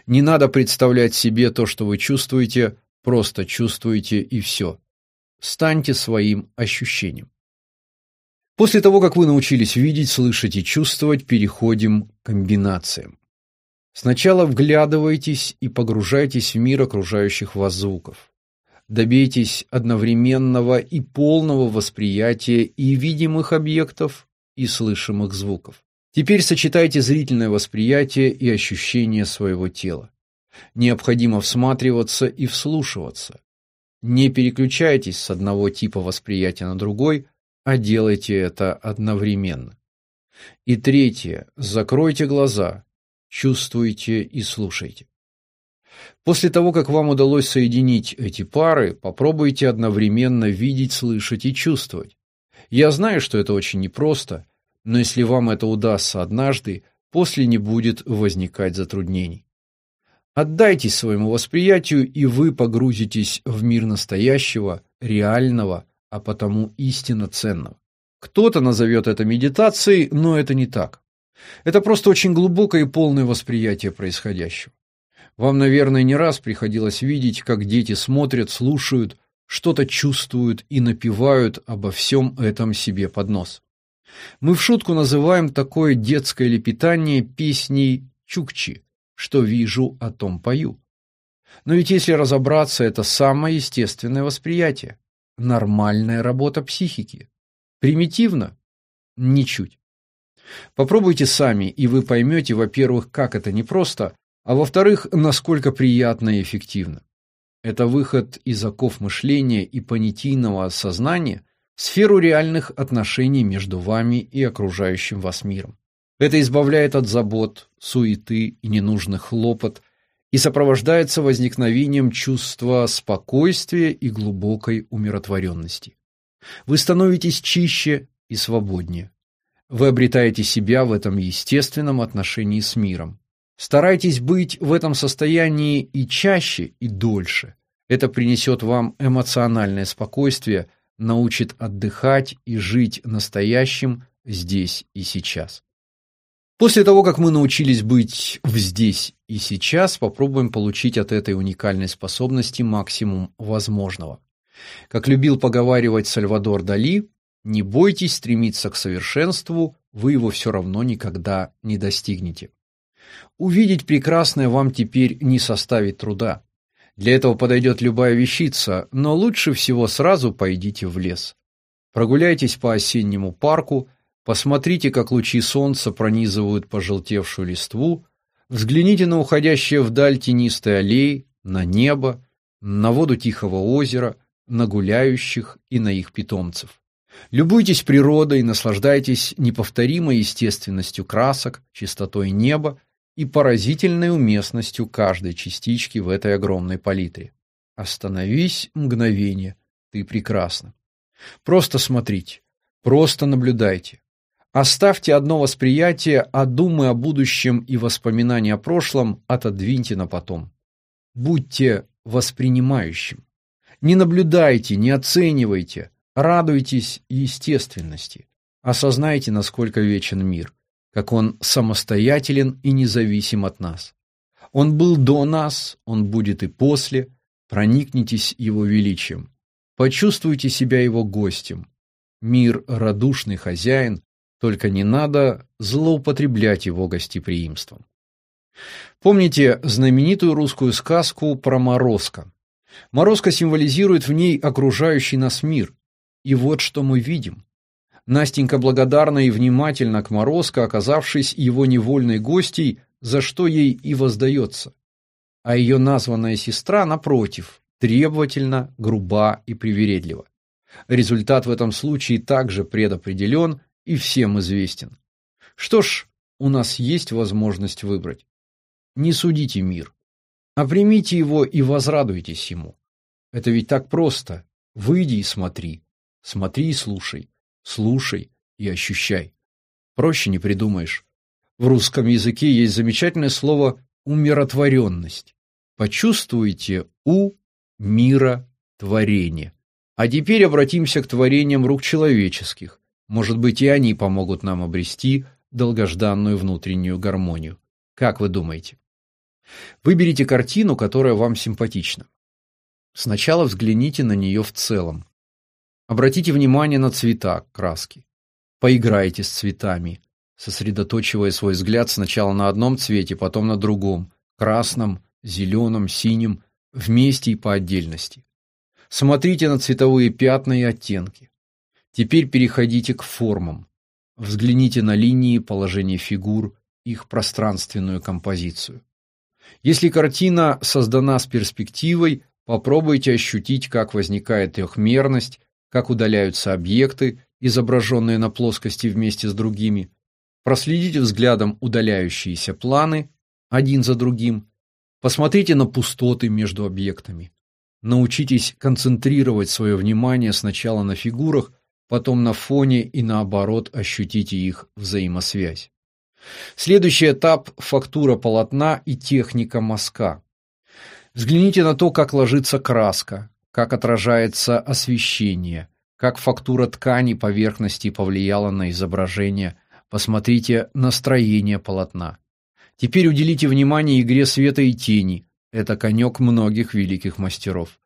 Не надо представлять себе то, что вы чувствуете, просто чувствуете и все. Станьте своим ощущением. После того, как вы научились видеть, слышать и чувствовать, переходим к комбинациям. Сначала вглядывайтесь и погружайтесь в мир окружающих вас звуков. Добейтесь одновременного и полного восприятия и видимых объектов, и слышимых звуков. Теперь сочетайте зрительное восприятие и ощущение своего тела. Необходимо всматриваться и вслушиваться. Не переключайтесь с одного типа восприятия на другой, а делайте это одновременно. И третье. Закройте глаза, чувствуйте и слушайте. После того, как вам удалось соединить эти пары, попробуйте одновременно видеть, слышать и чувствовать. Я знаю, что это очень непросто, но если вам это удастся однажды, после не будет возникать затруднений. Отдайтесь своему восприятию, и вы погрузитесь в мир настоящего, реального, а потому истинно ценного. Кто-то назовет это медитацией, но это не так. Это просто очень глубокое и полное восприятие происходящего. Вам, наверное, не раз приходилось видеть, как дети смотрят, слушают, что-то чувствуют и напевают обо всем этом себе под нос. Мы в шутку называем такое детское лепетание песней чукчи, что вижу, о том пою. Но ведь если разобраться, это самое естественное восприятие нормальная работа психики. Примитивно? Ничуть. Попробуйте сами, и вы поймете, во-первых, как это непросто, а во-вторых, насколько приятно и эффективно. Это выход из оков мышления и понятийного сознания в сферу реальных отношений между вами и окружающим вас миром. Это избавляет от забот, суеты и ненужных хлопот и сопровождается возникновением чувства спокойствия и глубокой умиротворенности. Вы становитесь чище и свободнее. Вы обретаете себя в этом естественном отношении с миром. Старайтесь быть в этом состоянии и чаще, и дольше. Это принесет вам эмоциональное спокойствие, научит отдыхать и жить настоящим здесь и сейчас. После того, как мы научились быть в здесь и сейчас, попробуем получить от этой уникальной способности максимум возможного. Как любил поговаривать Сальвадор Дали, не бойтесь стремиться к совершенству, вы его все равно никогда не достигнете. Увидеть прекрасное вам теперь не составит труда. Для этого подойдет любая вещица, но лучше всего сразу пойдите в лес. Прогуляйтесь по осеннему парку, посмотрите, как лучи солнца пронизывают пожелтевшую листву, взгляните на уходящие вдаль тенистые аллеи, на небо, на воду тихого озера, на гуляющих и на их питомцев. Любуйтесь природой, наслаждайтесь неповторимой естественностью красок, чистотой неба и поразительной уместностью каждой частички в этой огромной палитре. Остановись мгновение, ты прекрасна. Просто смотрите, просто наблюдайте. Оставьте одно восприятие, а думы о будущем и воспоминания о прошлом отодвиньте на потом. Будьте воспринимающим. Не наблюдайте, не оценивайте, радуйтесь естественности. Осознайте, насколько вечен мир как он самостоятелен и независим от нас. Он был до нас, он будет и после. Проникнитесь его величием. Почувствуйте себя его гостем. Мир радушный хозяин, только не надо злоупотреблять его гостеприимством. Помните знаменитую русскую сказку про Морозко? Морозко символизирует в ней окружающий нас мир. И вот что мы видим. Настенька благодарна и внимательна к Морозко, оказавшись его невольной гостьей, за что ей и воздается. А ее названная сестра, напротив, требовательна, груба и привередлива. Результат в этом случае также предопределен и всем известен. Что ж, у нас есть возможность выбрать. Не судите мир, а примите его и возрадуйтесь ему. Это ведь так просто. Выйди и смотри, смотри и слушай. Слушай и ощущай. Проще не придумаешь. В русском языке есть замечательное слово умиротворенность. Почувствуйте у мира творение. А теперь обратимся к творениям рук человеческих. Может быть, и они помогут нам обрести долгожданную внутреннюю гармонию. Как вы думаете? Выберите картину, которая вам симпатична. Сначала взгляните на нее в целом. Обратите внимание на цвета, краски. Поиграйте с цветами, сосредоточивая свой взгляд сначала на одном цвете, потом на другом, красном, зеленом, синем, вместе и по отдельности. Смотрите на цветовые пятна и оттенки. Теперь переходите к формам. Взгляните на линии, положение фигур, их пространственную композицию. Если картина создана с перспективой, попробуйте ощутить, как возникает трехмерность, как удаляются объекты, изображенные на плоскости вместе с другими. Проследите взглядом удаляющиеся планы один за другим. Посмотрите на пустоты между объектами. Научитесь концентрировать свое внимание сначала на фигурах, потом на фоне и наоборот ощутите их взаимосвязь. Следующий этап – фактура полотна и техника мазка. Взгляните на то, как ложится краска, как отражается освещение, как фактура ткани поверхности повлияла на изображение. Посмотрите настроение полотна. Теперь уделите внимание игре света и тени. Это конек многих великих мастеров.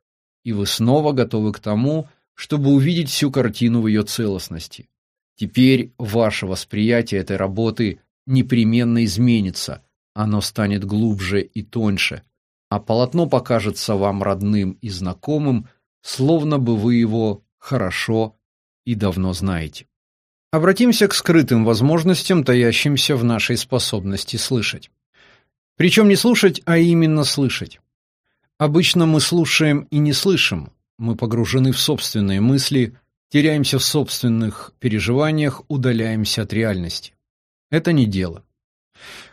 И вы снова готовы к тому, чтобы увидеть всю картину в ее целостности. Теперь ваше восприятие этой работы непременно изменится, оно станет глубже и тоньше, а полотно покажется вам родным и знакомым, словно бы вы его хорошо и давно знаете. Обратимся к скрытым возможностям, таящимся в нашей способности слышать. Причем не слушать, а именно слышать. Обычно мы слушаем и не слышим, мы погружены в собственные мысли, теряемся в собственных переживаниях, удаляемся от реальности. Это не дело.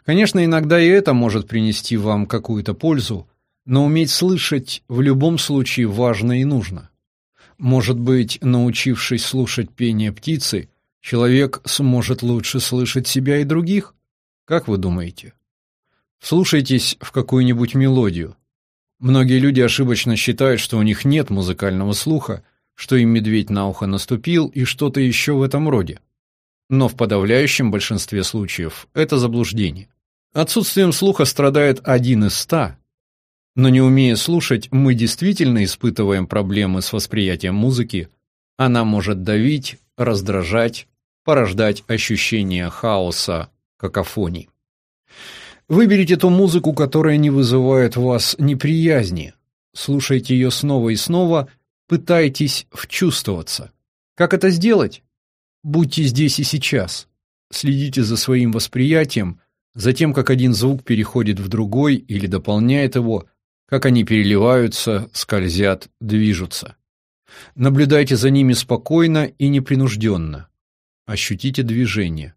Конечно, иногда и это может принести вам какую-то пользу, но уметь слышать в любом случае важно и нужно. Может быть, научившись слушать пение птицы, человек сможет лучше слышать себя и других? Как вы думаете? Слушайтесь в какую-нибудь мелодию. Многие люди ошибочно считают, что у них нет музыкального слуха, что им медведь на ухо наступил и что-то еще в этом роде. Но в подавляющем большинстве случаев это заблуждение. Отсутствием слуха страдает один из ста, но не умея слушать, мы действительно испытываем проблемы с восприятием музыки. Она может давить, раздражать, порождать ощущение хаоса, какофонии. Выберите ту музыку, которая не вызывает в вас неприязни. Слушайте ее снова и снова, пытайтесь вчувствоваться. Как это сделать? Будьте здесь и сейчас. Следите за своим восприятием, за тем, как один звук переходит в другой или дополняет его, как они переливаются, скользят, движутся. Наблюдайте за ними спокойно и непринужденно. Ощутите движение.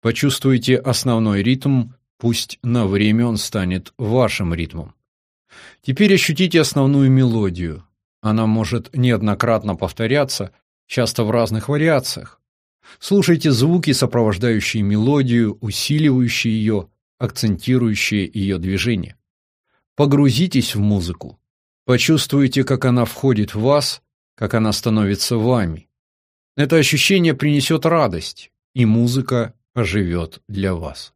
Почувствуйте основной ритм, пусть на время он станет вашим ритмом. Теперь ощутите основную мелодию. Она может неоднократно повторяться, часто в разных вариациях. Слушайте звуки, сопровождающие мелодию, усиливающие ее, акцентирующие ее движение. Погрузитесь в музыку. Почувствуйте, как она входит в вас, как она становится вами. Это ощущение принесет радость, и музыка оживет для вас.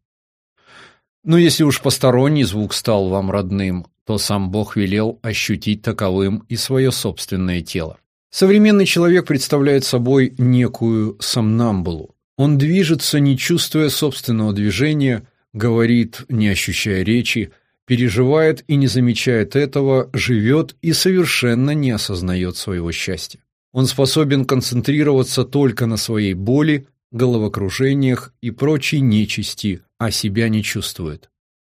Но если уж посторонний звук стал вам родным, то сам Бог велел ощутить таковым и свое собственное тело. Современный человек представляет собой некую сомнамбулу. Он движется, не чувствуя собственного движения, говорит, не ощущая речи, переживает и не замечает этого, живет и совершенно не осознает своего счастья. Он способен концентрироваться только на своей боли, головокружениях и прочей нечисти, а себя не чувствует.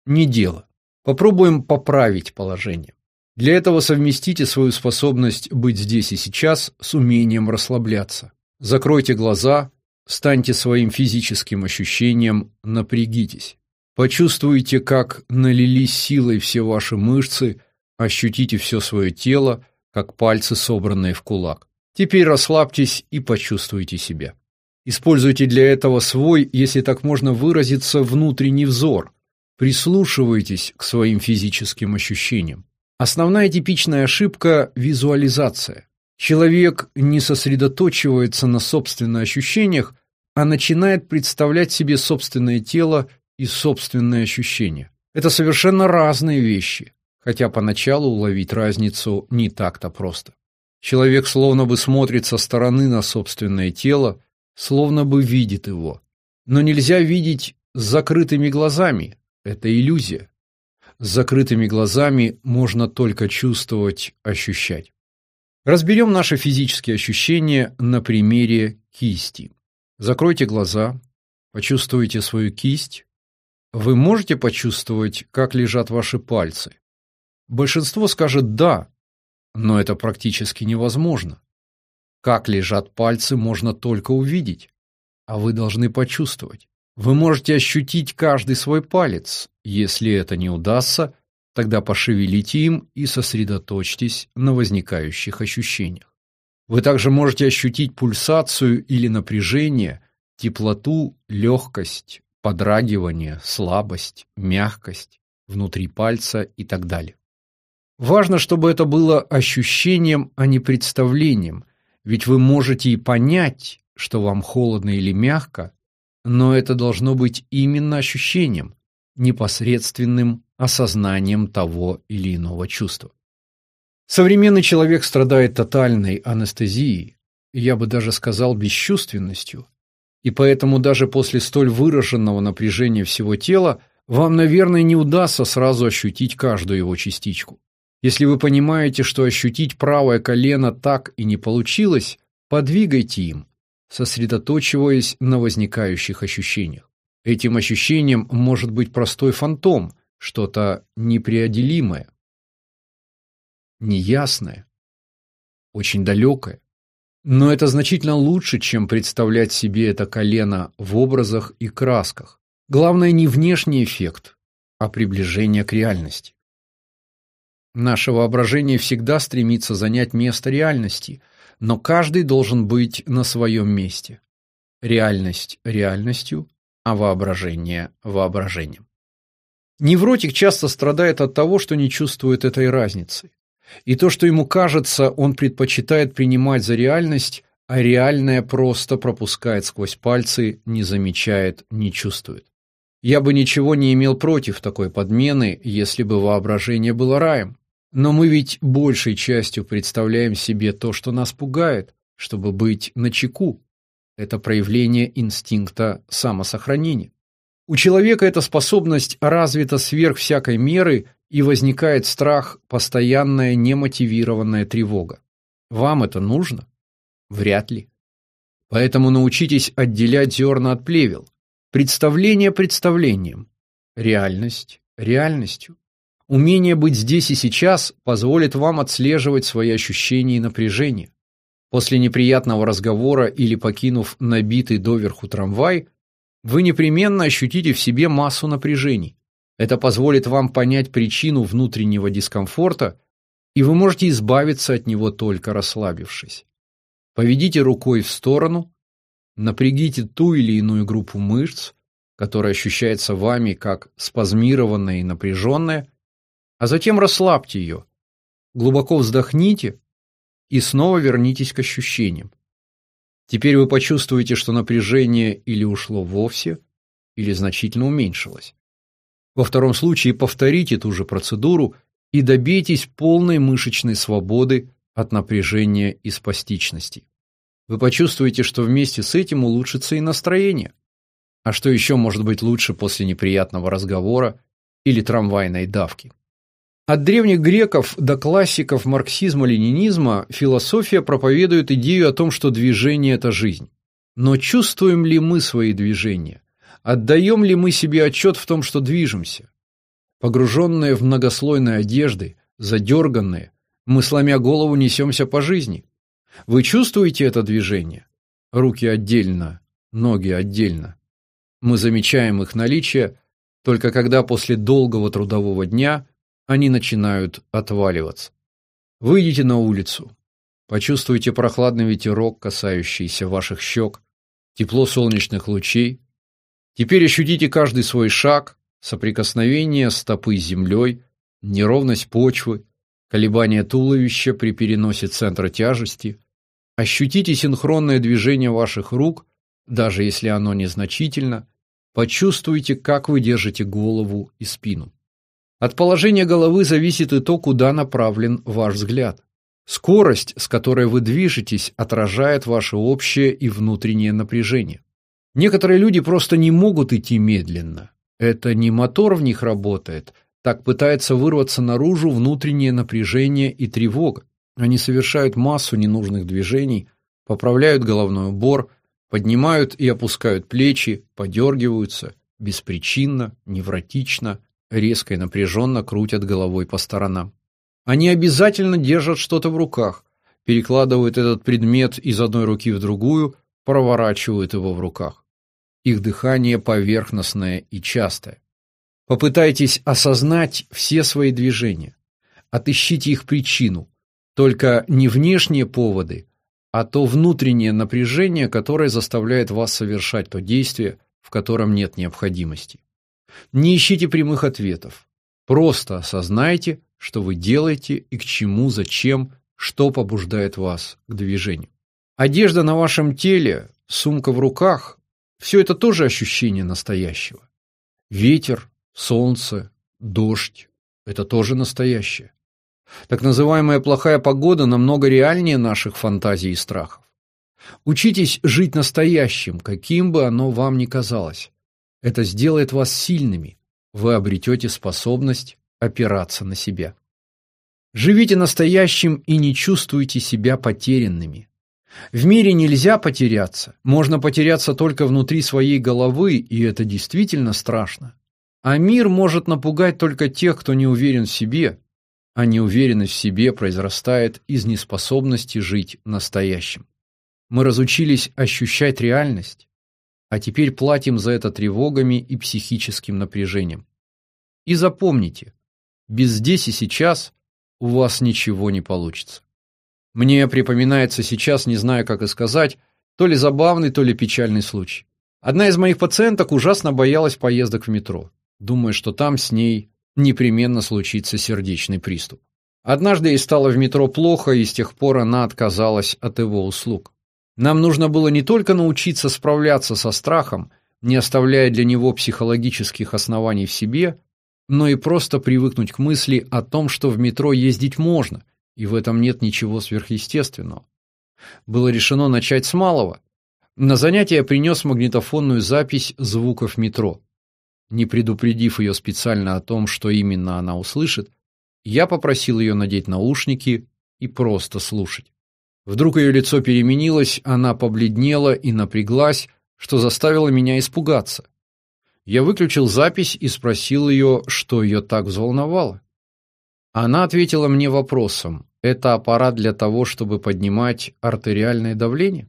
Не дело. Попробуем поправить положение. Для этого совместите свою способность быть здесь и сейчас с умением расслабляться. Закройте глаза, станьте своим физическим ощущением, напрягитесь. Почувствуйте, как налились силой все ваши мышцы, ощутите все свое тело, как пальцы, собранные в кулак. Теперь расслабьтесь и почувствуйте себя. Используйте для этого свой, если так можно выразиться, внутренний взор. Прислушивайтесь к своим физическим ощущениям. Основная типичная ошибка – визуализация. Человек не сосредоточивается на собственных ощущениях, а начинает представлять себе собственное тело и собственные ощущения. Это совершенно разные вещи, хотя поначалу уловить разницу не так-то просто. Человек словно бы смотрит со стороны на собственное тело, словно бы видит его. Но нельзя видеть с закрытыми глазами, это иллюзия. С закрытыми глазами можно только чувствовать, ощущать. Разберем наши физические ощущения на примере кисти. Закройте глаза, почувствуйте свою кисть. Вы можете почувствовать, как лежат ваши пальцы? Большинство скажет «да», но это практически невозможно. Как лежат пальцы, можно только увидеть, а вы должны почувствовать. Вы можете ощутить каждый свой палец. Если это не удастся, тогда пошевелите им и сосредоточьтесь на возникающих ощущениях. Вы также можете ощутить пульсацию или напряжение, теплоту, легкость, подрагивание, слабость, мягкость внутри пальца и так далее. Важно, чтобы это было ощущением, а не представлением, ведь вы можете и понять, что вам холодно или мягко, но это должно быть именно ощущением, непосредственным осознанием того или иного чувства. Современный человек страдает тотальной анестезией, я бы даже сказал бесчувственностью, и поэтому даже после столь выраженного напряжения всего тела вам, наверное, не удастся сразу ощутить каждую его частичку. Если вы понимаете, что ощутить правое колено так и не получилось, подвигайте им, сосредоточиваясь на возникающих ощущениях. Этим ощущением может быть простой фантом, что-то непреодолимое, неясное, очень далекое. Но это значительно лучше, чем представлять себе это колено в образах и красках. Главное не внешний эффект, а приближение к реальности. Наше воображение всегда стремится занять место реальности, но каждый должен быть на своем месте. Реальность реальностью, а воображение воображением. Невротик часто страдает от того, что не чувствует этой разницы. И то, что ему кажется, он предпочитает принимать за реальность, а реальное просто пропускает сквозь пальцы, не замечает, не чувствует. Я бы ничего не имел против такой подмены, если бы воображение было раем. Но мы ведь большей частью представляем себе то, что нас пугает, чтобы быть начеку. Это проявление инстинкта самосохранения. У человека эта способность развита сверх всякой меры, и возникает страх, постоянная немотивированная тревога. Вам это нужно? Вряд ли. Поэтому научитесь отделять зерна от плевел. Представление представлением, реальность реальностью. Умение быть здесь и сейчас позволит вам отслеживать свои ощущения и напряжение. После неприятного разговора или покинув набитый доверху трамвай, вы непременно ощутите в себе массу напряжений. Это позволит вам понять причину внутреннего дискомфорта, и вы можете избавиться от него только расслабившись. Поведите рукой в сторону, напрягите ту или иную группу мышц, которая ощущается вами как спазмированная и напряженная, а затем расслабьте ее. Глубоко вздохните и снова вернитесь к ощущениям. Теперь вы почувствуете, что напряжение или ушло вовсе, или значительно уменьшилось. Во втором случае повторите ту же процедуру и добейтесь полной мышечной свободы от напряжения и спастичности. Вы почувствуете, что вместе с этим улучшится и настроение. А что еще может быть лучше после неприятного разговора или трамвайной давки? От древних греков до классиков марксизма-ленинизма философия проповедует идею о том, что движение – это жизнь. Но чувствуем ли мы свои движения? Отдаем ли мы себе отчет в том, что движемся? Погруженные в многослойные одежды, задерганные, мы, сломя голову, несемся по жизни. Вы чувствуете это движение? Руки отдельно, ноги отдельно. Мы замечаем их наличие только когда после долгого трудового дня – они начинают отваливаться. Выйдите на улицу. Почувствуйте прохладный ветерок, касающийся ваших щек, тепло солнечных лучей. Теперь ощутите каждый свой шаг, соприкосновение стопы с землей, неровность почвы, колебание туловища при переносе центра тяжести. Ощутите синхронное движение ваших рук, даже если оно незначительно. Почувствуйте, как вы держите голову и спину. От положения головы зависит и то, куда направлен ваш взгляд. Скорость, с которой вы движетесь, отражает ваше общее и внутреннее напряжение. Некоторые люди просто не могут идти медленно. Это не мотор в них работает, так пытается вырваться наружу внутреннее напряжение и тревога. Они совершают массу ненужных движений, поправляют головной убор, поднимают и опускают плечи, подергиваются, беспричинно, невротично, резко и напряженно крутят головой по сторонам. Они обязательно держат что-то в руках, перекладывают этот предмет из одной руки в другую, проворачивают его в руках. Их дыхание поверхностное и частое. Попытайтесь осознать все свои движения. Отыщите их причину. Только не внешние поводы, а то внутреннее напряжение, которое заставляет вас совершать то действие, в котором нет необходимости. Не ищите прямых ответов. Просто осознайте, что вы делаете и к чему, зачем, что побуждает вас к движению. Одежда на вашем теле, сумка в руках – все это тоже ощущение настоящего. Ветер, солнце, дождь – это тоже настоящее. Так называемая плохая погода намного реальнее наших фантазий и страхов. Учитесь жить настоящим, каким бы оно вам ни казалось. Это сделает вас сильными. Вы обретете способность опираться на себя. Живите настоящим и не чувствуйте себя потерянными. В мире нельзя потеряться. Можно потеряться только внутри своей головы, и это действительно страшно. А мир может напугать только тех, кто не уверен в себе, а неуверенность в себе произрастает из неспособности жить настоящим. Мы разучились ощущать реальность, а теперь платим за это тревогами и психическим напряжением. И запомните, без здесь и сейчас у вас ничего не получится. Мне припоминается сейчас, не знаю, как и сказать, то ли забавный, то ли печальный случай. Одна из моих пациенток ужасно боялась поездок в метро, думая, что там с ней непременно случится сердечный приступ. Однажды ей стало в метро плохо, и с тех пор она отказалась от его услуг. Нам нужно было не только научиться справляться со страхом, не оставляя для него психологических оснований в себе, но и просто привыкнуть к мысли о том, что в метро ездить можно, и в этом нет ничего сверхъестественного. Было решено начать с малого. На занятие я принес магнитофонную запись звуков метро. Не предупредив ее специально о том, что именно она услышит, я попросил ее надеть наушники и просто слушать. Вдруг ее лицо переменилось, она побледнела и напряглась, что заставило меня испугаться. Я выключил запись и спросил ее, что ее так взволновало. Она ответила мне вопросом: "Это аппарат для того, чтобы поднимать артериальное давление?"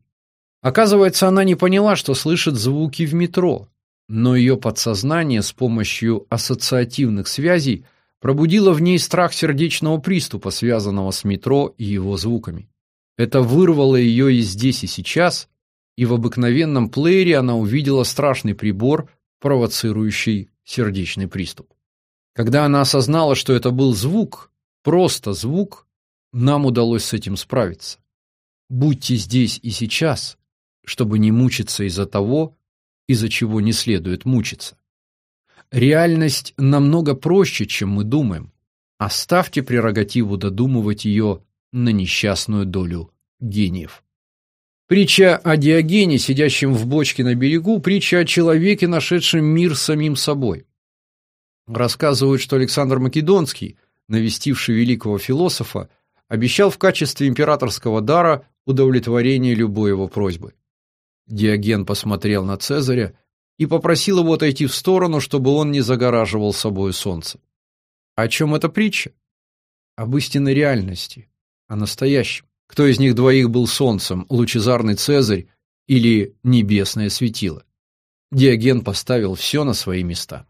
Оказывается, она не поняла, что слышит звуки в метро, но ее подсознание с помощью ассоциативных связей пробудило в ней страх сердечного приступа, связанного с метро и его звуками. Это вырвало ее из здесь и сейчас, и в обыкновенном плеере она увидела страшный прибор, провоцирующий сердечный приступ. Когда она осознала, что это был звук, просто звук, нам удалось с этим справиться. Будьте здесь и сейчас, чтобы не мучиться из-за того, из-за чего не следует мучиться. Реальность намного проще, чем мы думаем. Оставьте прерогативу додумывать ее на несчастную долю гениев. Притча о Диогене, сидящем в бочке на берегу, притча о человеке, нашедшем мир самим собой. Рассказывают, что Александр Македонский, навестивший великого философа, обещал в качестве императорского дара удовлетворение любой его просьбы. Диоген посмотрел на Цезаря и попросил его отойти в сторону, чтобы он не загораживал собой солнце. О чем эта притча? Об истинной реальности, о настоящем. Кто из них двоих был солнцем, лучезарный Цезарь или небесное светило? Диоген поставил все на свои места.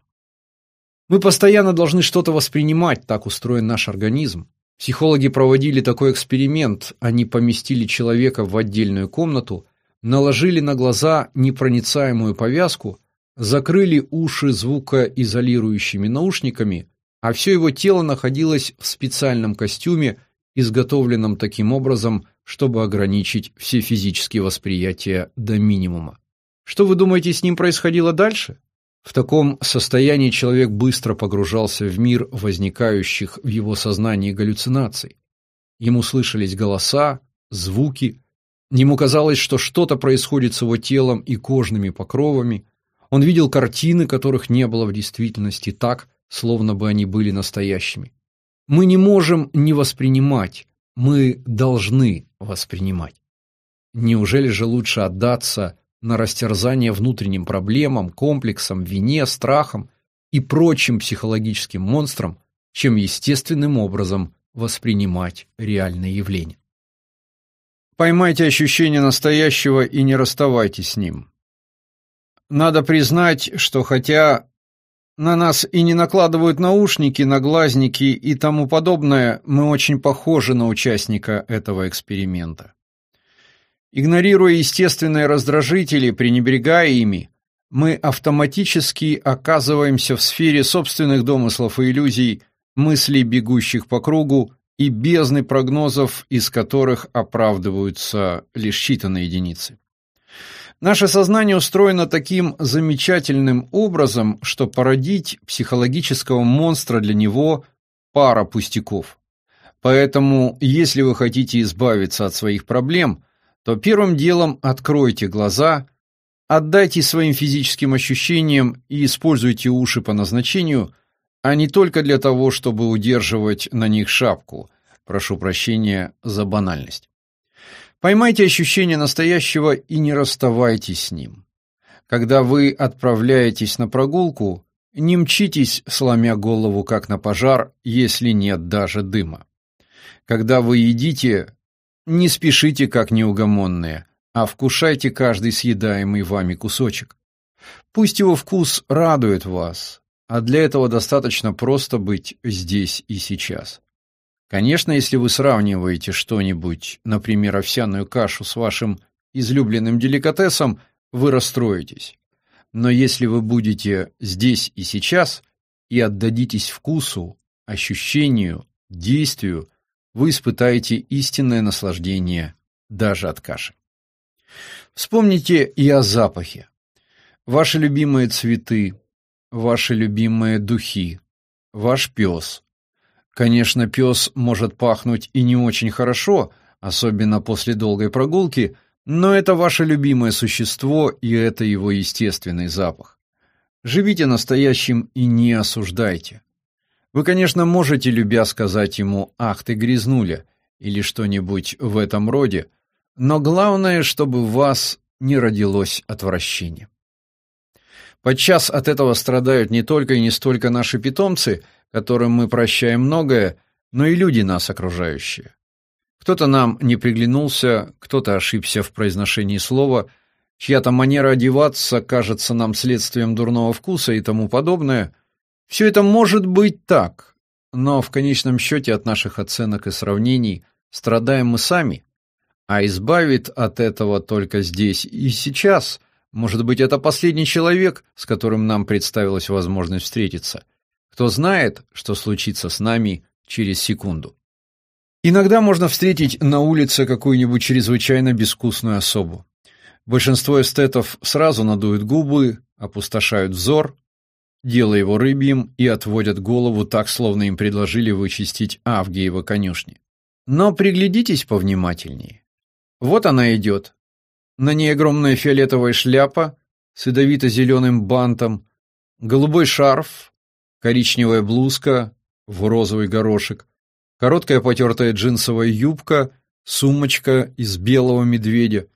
Мы постоянно должны что-то воспринимать, так устроен наш организм. Психологи проводили такой эксперимент, они поместили человека в отдельную комнату, наложили на глаза непроницаемую повязку, закрыли уши звукоизолирующими наушниками, а все его тело находилось в специальном костюме, изготовленном таким образом, чтобы ограничить все физические восприятия до минимума. Что вы думаете, с ним происходило дальше? В таком состоянии человек быстро погружался в мир возникающих в его сознании галлюцинаций. Ему слышались голоса, звуки, Ему казалось, что что-то происходит с его телом и кожными покровами. Он видел картины, которых не было в действительности, так, словно бы они были настоящими. Мы не можем не воспринимать, мы должны воспринимать. Неужели же лучше отдаться на растерзание внутренним проблемам, комплексам, вине, страхам и прочим психологическим монстрам, чем естественным образом воспринимать реальные явления? Поймайте ощущение настоящего и не расставайтесь с ним. Надо признать, что хотя на нас и не накладывают наушники, наглазники и тому подобное, мы очень похожи на участника этого эксперимента. Игнорируя естественные раздражители, пренебрегая ими, мы автоматически оказываемся в сфере собственных домыслов и иллюзий, мыслей, бегущих по кругу, и бездны прогнозов, из которых оправдываются лишь считанные единицы. Наше сознание устроено таким замечательным образом, что породить психологического монстра для него пара пустяков. Поэтому, если вы хотите избавиться от своих проблем, то первым делом откройте глаза, отдайте своим физическим ощущениям и используйте уши по назначению – а не только для того, чтобы удерживать на них шапку. Прошу прощения за банальность. Поймайте ощущение настоящего и не расставайтесь с ним. Когда вы отправляетесь на прогулку, не мчитесь, сломя голову, как на пожар, если нет даже дыма. Когда вы едите, не спешите, как неугомонные, а вкушайте каждый съедаемый вами кусочек. Пусть его вкус радует вас, а для этого достаточно просто быть здесь и сейчас. Конечно, если вы сравниваете что-нибудь, например, овсяную кашу с вашим излюбленным деликатесом, вы расстроитесь. Но если вы будете здесь и сейчас и отдадитесь вкусу, ощущению, действию, вы испытаете истинное наслаждение даже от каши. Вспомните и о запахе. Ваши любимые цветы, ваши любимые духи, ваш пес. Конечно, пес может пахнуть и не очень хорошо, особенно после долгой прогулки, но это ваше любимое существо, и это его естественный запах. Живите настоящим и не осуждайте. Вы, конечно, можете, любя, сказать ему «Ах, ты грязнуля» или что-нибудь в этом роде, но главное, чтобы в вас не родилось отвращение. Подчас от этого страдают не только и не столько наши питомцы, которым мы прощаем многое, но и люди нас окружающие. Кто-то нам не приглянулся, кто-то ошибся в произношении слова, чья-то манера одеваться кажется нам следствием дурного вкуса и тому подобное. Все это может быть так, но в конечном счете от наших оценок и сравнений страдаем мы сами, а избавит от этого только здесь и сейчас. Может быть, это последний человек, с которым нам представилась возможность встретиться. Кто знает, что случится с нами через секунду. Иногда можно встретить на улице какую-нибудь чрезвычайно безвкусную особу. Большинство эстетов сразу надуют губы, опустошают взор, делая его рыбьим и отводят голову так, словно им предложили вычистить Авгиева конюшни. Но приглядитесь повнимательнее. Вот она идет. На ней огромная фиолетовая шляпа с ядовито-зеленым бантом, голубой шарф, коричневая блузка в розовый горошек, короткая потертая джинсовая юбка, сумочка из белого медведя,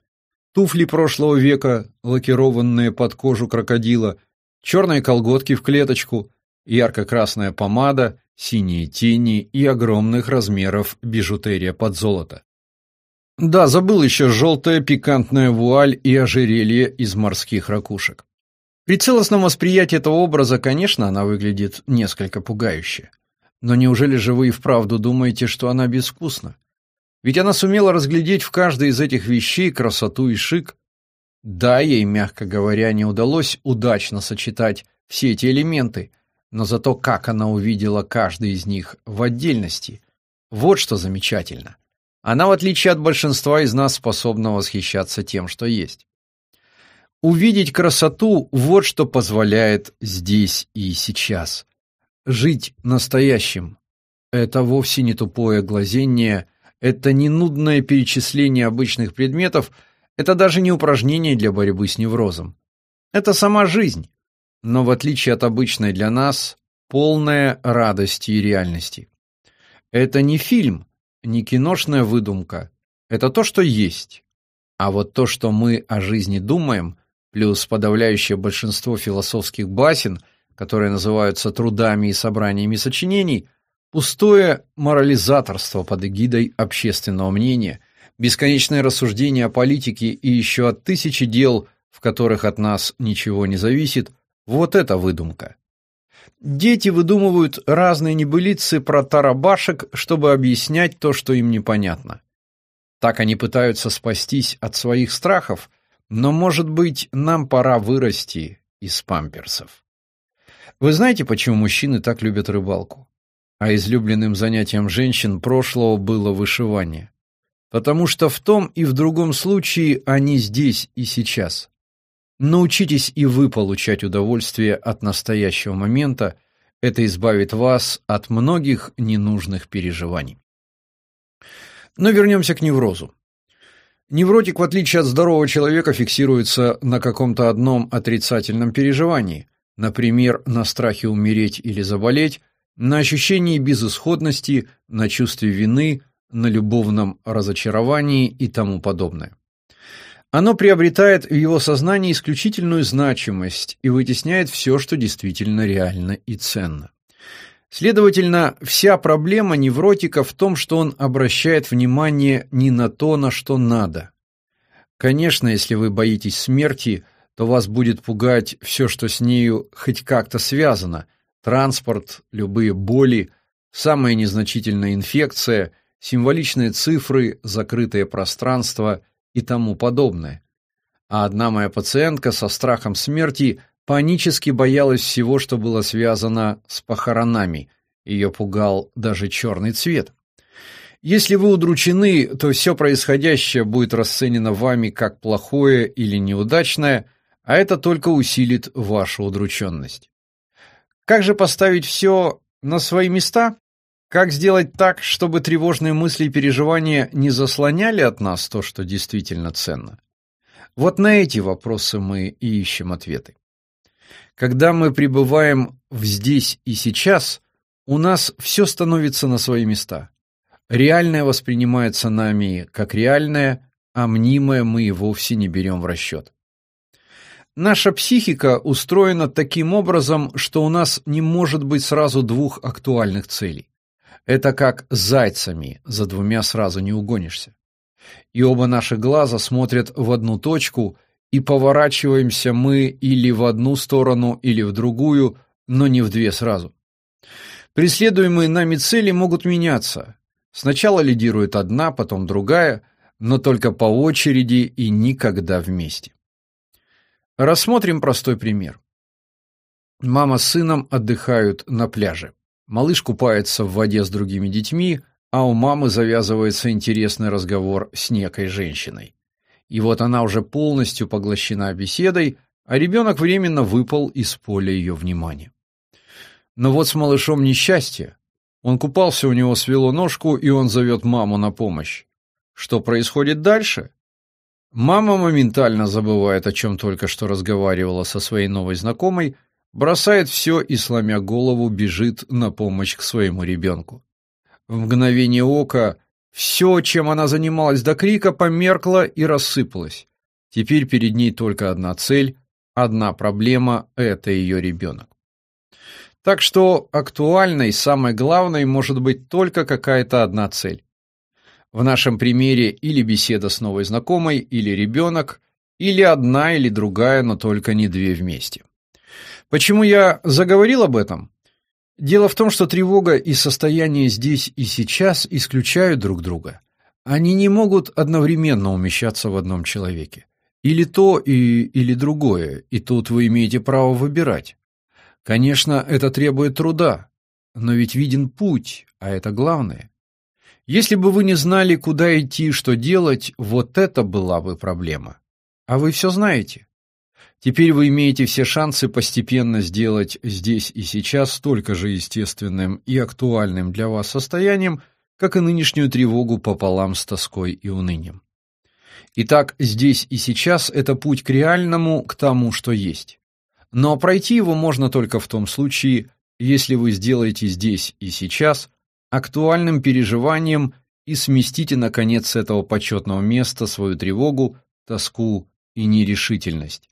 туфли прошлого века, лакированные под кожу крокодила, черные колготки в клеточку, ярко-красная помада, синие тени и огромных размеров бижутерия под золото. Да, забыл еще желтая пикантная вуаль и ожерелье из морских ракушек. При целостном восприятии этого образа, конечно, она выглядит несколько пугающе. Но неужели же вы и вправду думаете, что она безвкусна? Ведь она сумела разглядеть в каждой из этих вещей красоту и шик. Да, ей, мягко говоря, не удалось удачно сочетать все эти элементы, но зато как она увидела каждый из них в отдельности. Вот что замечательно. Она, в отличие от большинства из нас, способна восхищаться тем, что есть. Увидеть красоту – вот что позволяет здесь и сейчас. Жить настоящим – это вовсе не тупое глазение, это не нудное перечисление обычных предметов, это даже не упражнение для борьбы с неврозом. Это сама жизнь, но в отличие от обычной для нас, полная радости и реальности. Это не фильм, не киношная выдумка. Это то, что есть. А вот то, что мы о жизни думаем, плюс подавляющее большинство философских басен – которые называются трудами и собраниями сочинений, пустое морализаторство под эгидой общественного мнения, бесконечное рассуждение о политике и еще от тысячи дел, в которых от нас ничего не зависит, вот это выдумка. Дети выдумывают разные небылицы про тарабашек, чтобы объяснять то, что им непонятно. Так они пытаются спастись от своих страхов, но, может быть, нам пора вырасти из памперсов. Вы знаете, почему мужчины так любят рыбалку? А излюбленным занятием женщин прошлого было вышивание. Потому что в том и в другом случае они здесь и сейчас. Научитесь и вы получать удовольствие от настоящего момента, это избавит вас от многих ненужных переживаний. Но вернемся к неврозу. Невротик, в отличие от здорового человека, фиксируется на каком-то одном отрицательном переживании – например, на страхе умереть или заболеть, на ощущении безысходности, на чувстве вины, на любовном разочаровании и тому подобное. Оно приобретает в его сознании исключительную значимость и вытесняет все, что действительно реально и ценно. Следовательно, вся проблема невротика в том, что он обращает внимание не на то, на что надо. Конечно, если вы боитесь смерти, то вас будет пугать все, что с нею хоть как-то связано: транспорт, любые боли, самая незначительная инфекция, символичные цифры, закрытое пространство и тому подобное. А одна моя пациентка со страхом смерти панически боялась всего, что было связано с похоронами. Ее пугал даже черный цвет. Если вы удручены, то все происходящее будет расценено вами как плохое или неудачное, а это только усилит вашу удрученность. Как же поставить все на свои места? Как сделать так, чтобы тревожные мысли и переживания не заслоняли от нас то, что действительно ценно? Вот на эти вопросы мы и ищем ответы. Когда мы пребываем в здесь и сейчас, у нас все становится на свои места. Реальное воспринимается нами как реальное, а мнимое мы и вовсе не берем в расчет. Наша психика устроена таким образом, что у нас не может быть сразу двух актуальных целей. Это как с зайцами, за двумя сразу не угонишься. И оба наши глаза смотрят в одну точку, и поворачиваемся мы или в одну сторону, или в другую, но не в две сразу. Преследуемые нами цели могут меняться, Сначала лидирует одна, потом другая, но только по очереди и никогда вместе. Рассмотрим простой пример. Мама с сыном отдыхают на пляже. Малыш купается в воде с другими детьми, а у мамы завязывается интересный разговор с некой женщиной. И вот она уже полностью поглощена беседой, а ребенок временно выпал из поля ее внимания. Но вот с малышом несчастье. Он купался, у него свело ножку, и он зовет маму на помощь. Что происходит дальше? Мама моментально забывает, о чем только что разговаривала со своей новой знакомой, бросает все и, сломя голову, бежит на помощь к своему ребенку. В мгновение ока все, чем она занималась до крика, померкло и рассыпалось. Теперь перед ней только одна цель, одна проблема — это ее ребенок. Так что актуальной, самой главной может быть только какая-то одна цель. В нашем примере или беседа с новой знакомой, или ребенок, или одна, или другая, но только не две вместе. Почему я заговорил об этом? Дело в том, что тревога и состояние здесь и сейчас исключают друг друга. Они не могут одновременно умещаться в одном человеке. Или то, и, или другое, и тут вы имеете право выбирать. Конечно, это требует труда, но ведь виден путь, а это главное. Если бы вы не знали, куда идти, что делать, вот это была бы проблема. А вы все знаете. Теперь вы имеете все шансы постепенно сделать здесь и сейчас столько же естественным и актуальным для вас состоянием, как и нынешнюю тревогу пополам с тоской и унынием. Итак, здесь и сейчас это путь к реальному, к тому, что есть. Но пройти его можно только в том случае, если вы сделаете здесь и сейчас актуальным переживанием и сместите наконец с этого почетного места свою тревогу, тоску и нерешительность.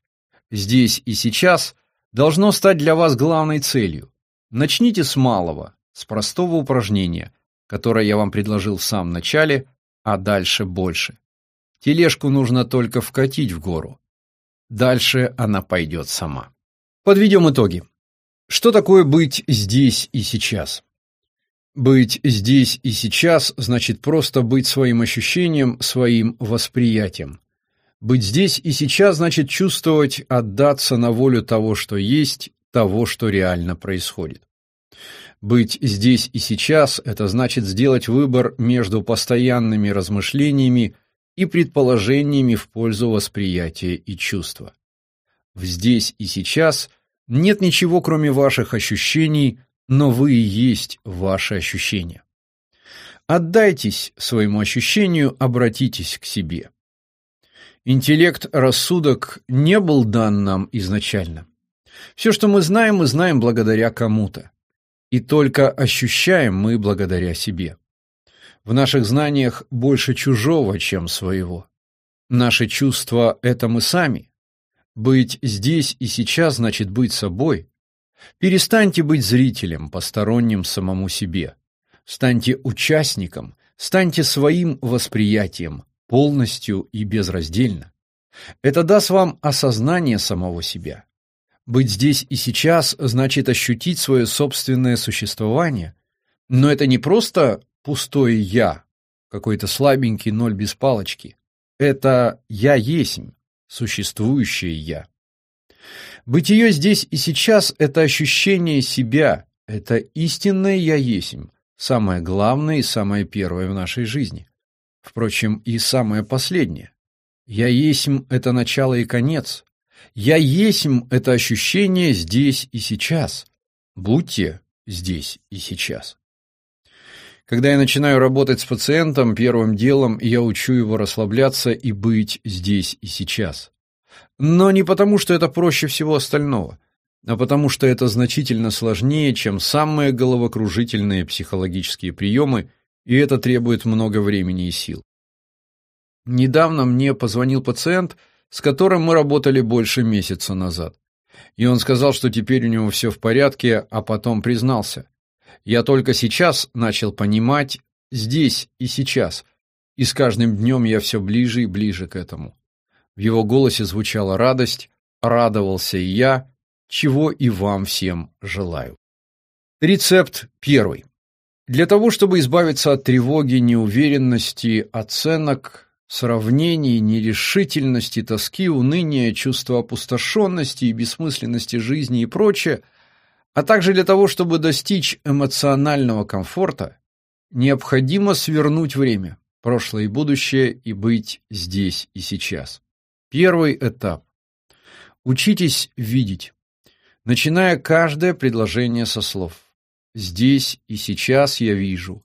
Здесь и сейчас должно стать для вас главной целью. Начните с малого, с простого упражнения, которое я вам предложил в самом начале, а дальше больше. Тележку нужно только вкатить в гору. Дальше она пойдет сама. Подведем итоги. Что такое быть здесь и сейчас? Быть здесь и сейчас значит просто быть своим ощущением, своим восприятием. Быть здесь и сейчас значит чувствовать, отдаться на волю того, что есть, того, что реально происходит. Быть здесь и сейчас это значит сделать выбор между постоянными размышлениями и предположениями в пользу восприятия и чувства. В здесь и сейчас нет ничего, кроме ваших ощущений, но вы и есть ваши ощущения. Отдайтесь своему ощущению, обратитесь к себе. Интеллект, рассудок не был дан нам изначально. Все, что мы знаем, мы знаем благодаря кому-то. И только ощущаем мы благодаря себе. В наших знаниях больше чужого, чем своего. Наши чувства — это мы сами. Быть здесь и сейчас значит быть собой. Перестаньте быть зрителем, посторонним самому себе. Станьте участником, станьте своим восприятием, полностью и безраздельно. Это даст вам осознание самого себя. Быть здесь и сейчас значит ощутить свое собственное существование, но это не просто пустое я, какой-то слабенький ноль без палочки. Это я есмь, существующее я. Бытие здесь и сейчас это ощущение себя, это истинное я есмь, самое главное и самое первое в нашей жизни. Впрочем, и самое последнее. Я есмь это начало и конец. Я есмь это ощущение здесь и сейчас. Будьте здесь и сейчас. Когда я начинаю работать с пациентом, первым делом я учу его расслабляться и быть здесь и сейчас. Но не потому, что это проще всего остального, а потому что это значительно сложнее, чем самые головокружительные психологические приемы, и это требует много времени и сил. Недавно мне позвонил пациент, с которым мы работали больше месяца назад. И он сказал, что теперь у него все в порядке, а потом признался. Я только сейчас начал понимать здесь и сейчас, и с каждым днем я все ближе и ближе к этому. В его голосе звучала радость, радовался и я, чего и вам всем желаю. Рецепт первый. Для того, чтобы избавиться от тревоги, неуверенности, оценок, сравнений, нерешительности, тоски, уныния, чувства опустошенности и бессмысленности жизни и прочее – а также для того, чтобы достичь эмоционального комфорта, необходимо свернуть время, прошлое и будущее, и быть здесь и сейчас. Первый этап. Учитесь видеть, начиная каждое предложение со слов. Здесь и сейчас я вижу.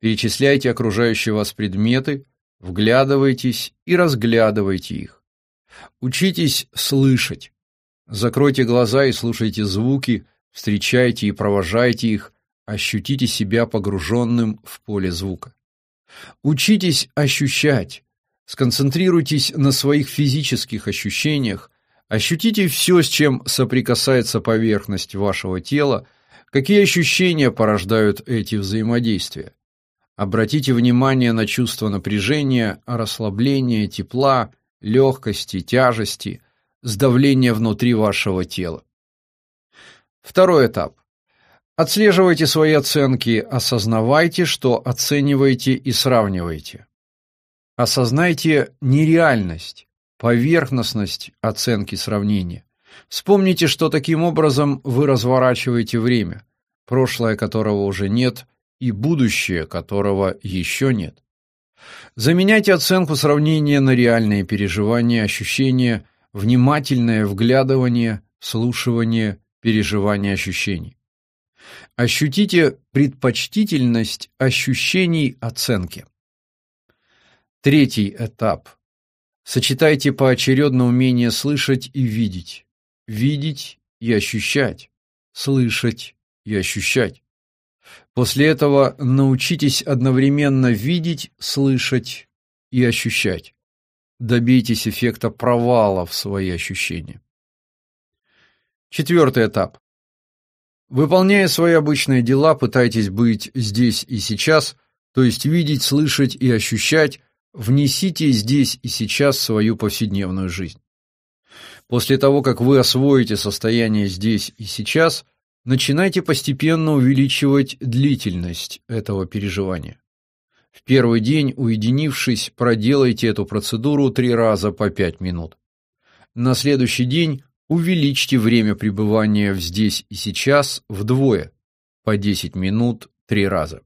Перечисляйте окружающие вас предметы, вглядывайтесь и разглядывайте их. Учитесь слышать. Закройте глаза и слушайте звуки, Встречайте и провожайте их, ощутите себя погруженным в поле звука. Учитесь ощущать, сконцентрируйтесь на своих физических ощущениях, ощутите все, с чем соприкасается поверхность вашего тела, какие ощущения порождают эти взаимодействия. Обратите внимание на чувство напряжения, расслабления, тепла, легкости, тяжести, сдавления внутри вашего тела. Второй этап. Отслеживайте свои оценки, осознавайте, что оцениваете и сравниваете. Осознайте нереальность, поверхностность оценки сравнения. Вспомните, что таким образом вы разворачиваете время, прошлое которого уже нет и будущее которого еще нет. Заменяйте оценку сравнения на реальные переживания, ощущения, внимательное вглядывание, слушание, переживания ощущений. Ощутите предпочтительность ощущений оценки. Третий этап. Сочетайте поочередно умение слышать и видеть, видеть и ощущать, слышать и ощущать. После этого научитесь одновременно видеть, слышать и ощущать. Добейтесь эффекта провала в свои ощущения. Четвертый этап. Выполняя свои обычные дела, пытайтесь быть здесь и сейчас, то есть видеть, слышать и ощущать, внесите здесь и сейчас свою повседневную жизнь. После того, как вы освоите состояние здесь и сейчас, начинайте постепенно увеличивать длительность этого переживания. В первый день, уединившись, проделайте эту процедуру три раза по пять минут. На следующий день увеличьте время пребывания в здесь и сейчас вдвое, по 10 минут три раза.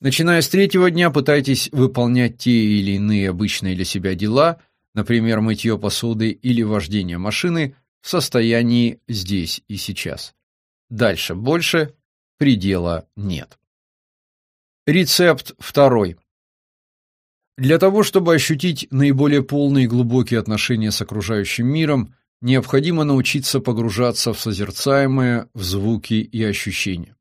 Начиная с третьего дня пытайтесь выполнять те или иные обычные для себя дела, например, мытье посуды или вождение машины, в состоянии здесь и сейчас. Дальше больше предела нет. Рецепт второй. Для того, чтобы ощутить наиболее полные и глубокие отношения с окружающим миром, необходимо научиться погружаться в созерцаемое, в звуки и ощущения.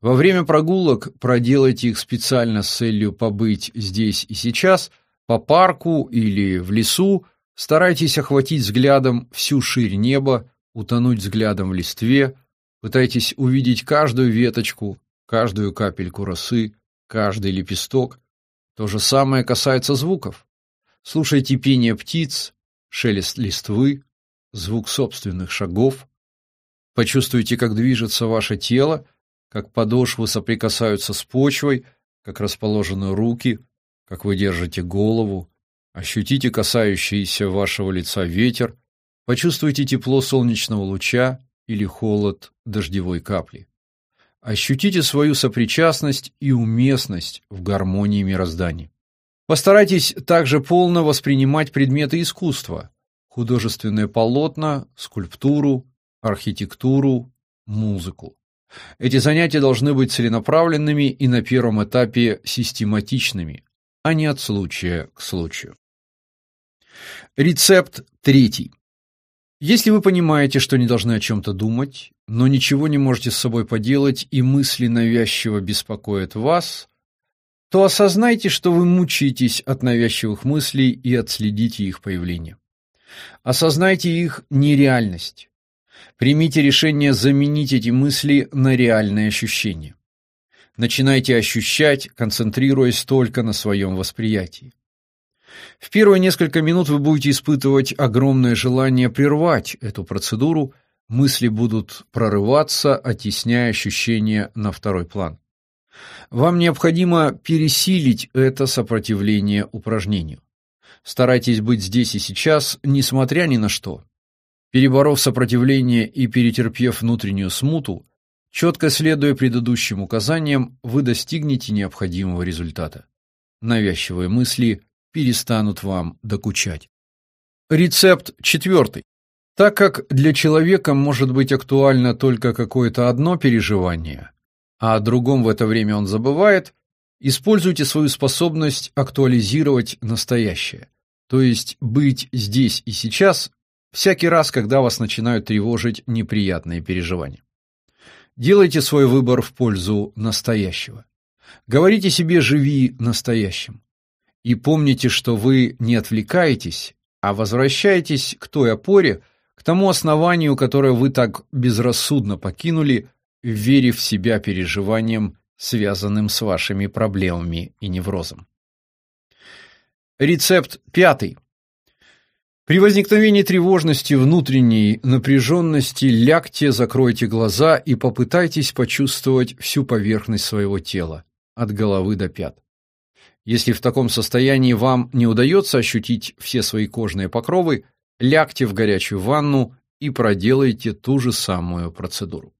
Во время прогулок проделайте их специально с целью побыть здесь и сейчас, по парку или в лесу, старайтесь охватить взглядом всю ширь неба, утонуть взглядом в листве, пытайтесь увидеть каждую веточку, каждую капельку росы, каждый лепесток. То же самое касается звуков. Слушайте пение птиц, шелест листвы, звук собственных шагов. Почувствуйте, как движется ваше тело, как подошвы соприкасаются с почвой, как расположены руки, как вы держите голову. Ощутите касающийся вашего лица ветер, почувствуйте тепло солнечного луча или холод дождевой капли. Ощутите свою сопричастность и уместность в гармонии мироздания. Постарайтесь также полно воспринимать предметы искусства: художественные полотна, скульптуру, архитектуру, музыку. Эти занятия должны быть целенаправленными и на первом этапе систематичными, а не от случая к случаю. Рецепт третий. Если вы понимаете, что не должны о чем то думать, но ничего не можете с собой поделать и мысли навязчиво беспокоят вас, то осознайте, что вы мучаетесь от навязчивых мыслей и отследите их появление. Осознайте их нереальность. Примите решение заменить эти мысли на реальные ощущения. Начинайте ощущать, концентрируясь только на своем восприятии. В первые несколько минут вы будете испытывать огромное желание прервать эту процедуру, мысли будут прорываться, оттесняя ощущения на второй план. Вам необходимо пересилить это сопротивление упражнению. Старайтесь быть здесь и сейчас, несмотря ни на что. Переборов сопротивление и перетерпев внутреннюю смуту, четко следуя предыдущим указаниям, вы достигнете необходимого результата. Навязчивые мысли перестанут вам докучать. Рецепт четвертый. Так как для человека может быть актуально только какое-то одно переживание, а о другом в это время он забывает, используйте свою способность актуализировать настоящее, то есть быть здесь и сейчас всякий раз, когда вас начинают тревожить неприятные переживания. Делайте свой выбор в пользу настоящего. Говорите себе «живи настоящим». И помните, что вы не отвлекаетесь, а возвращаетесь к той опоре, к тому основанию, которое вы так безрассудно покинули, верив в себя переживаниям, связанным с вашими проблемами и неврозом. Рецепт пятый. При возникновении тревожности, внутренней напряженности лягте, закройте глаза и попытайтесь почувствовать всю поверхность своего тела, от головы до пят. Если в таком состоянии вам не удается ощутить все свои кожные покровы, лягте в горячую ванну и проделайте ту же самую процедуру.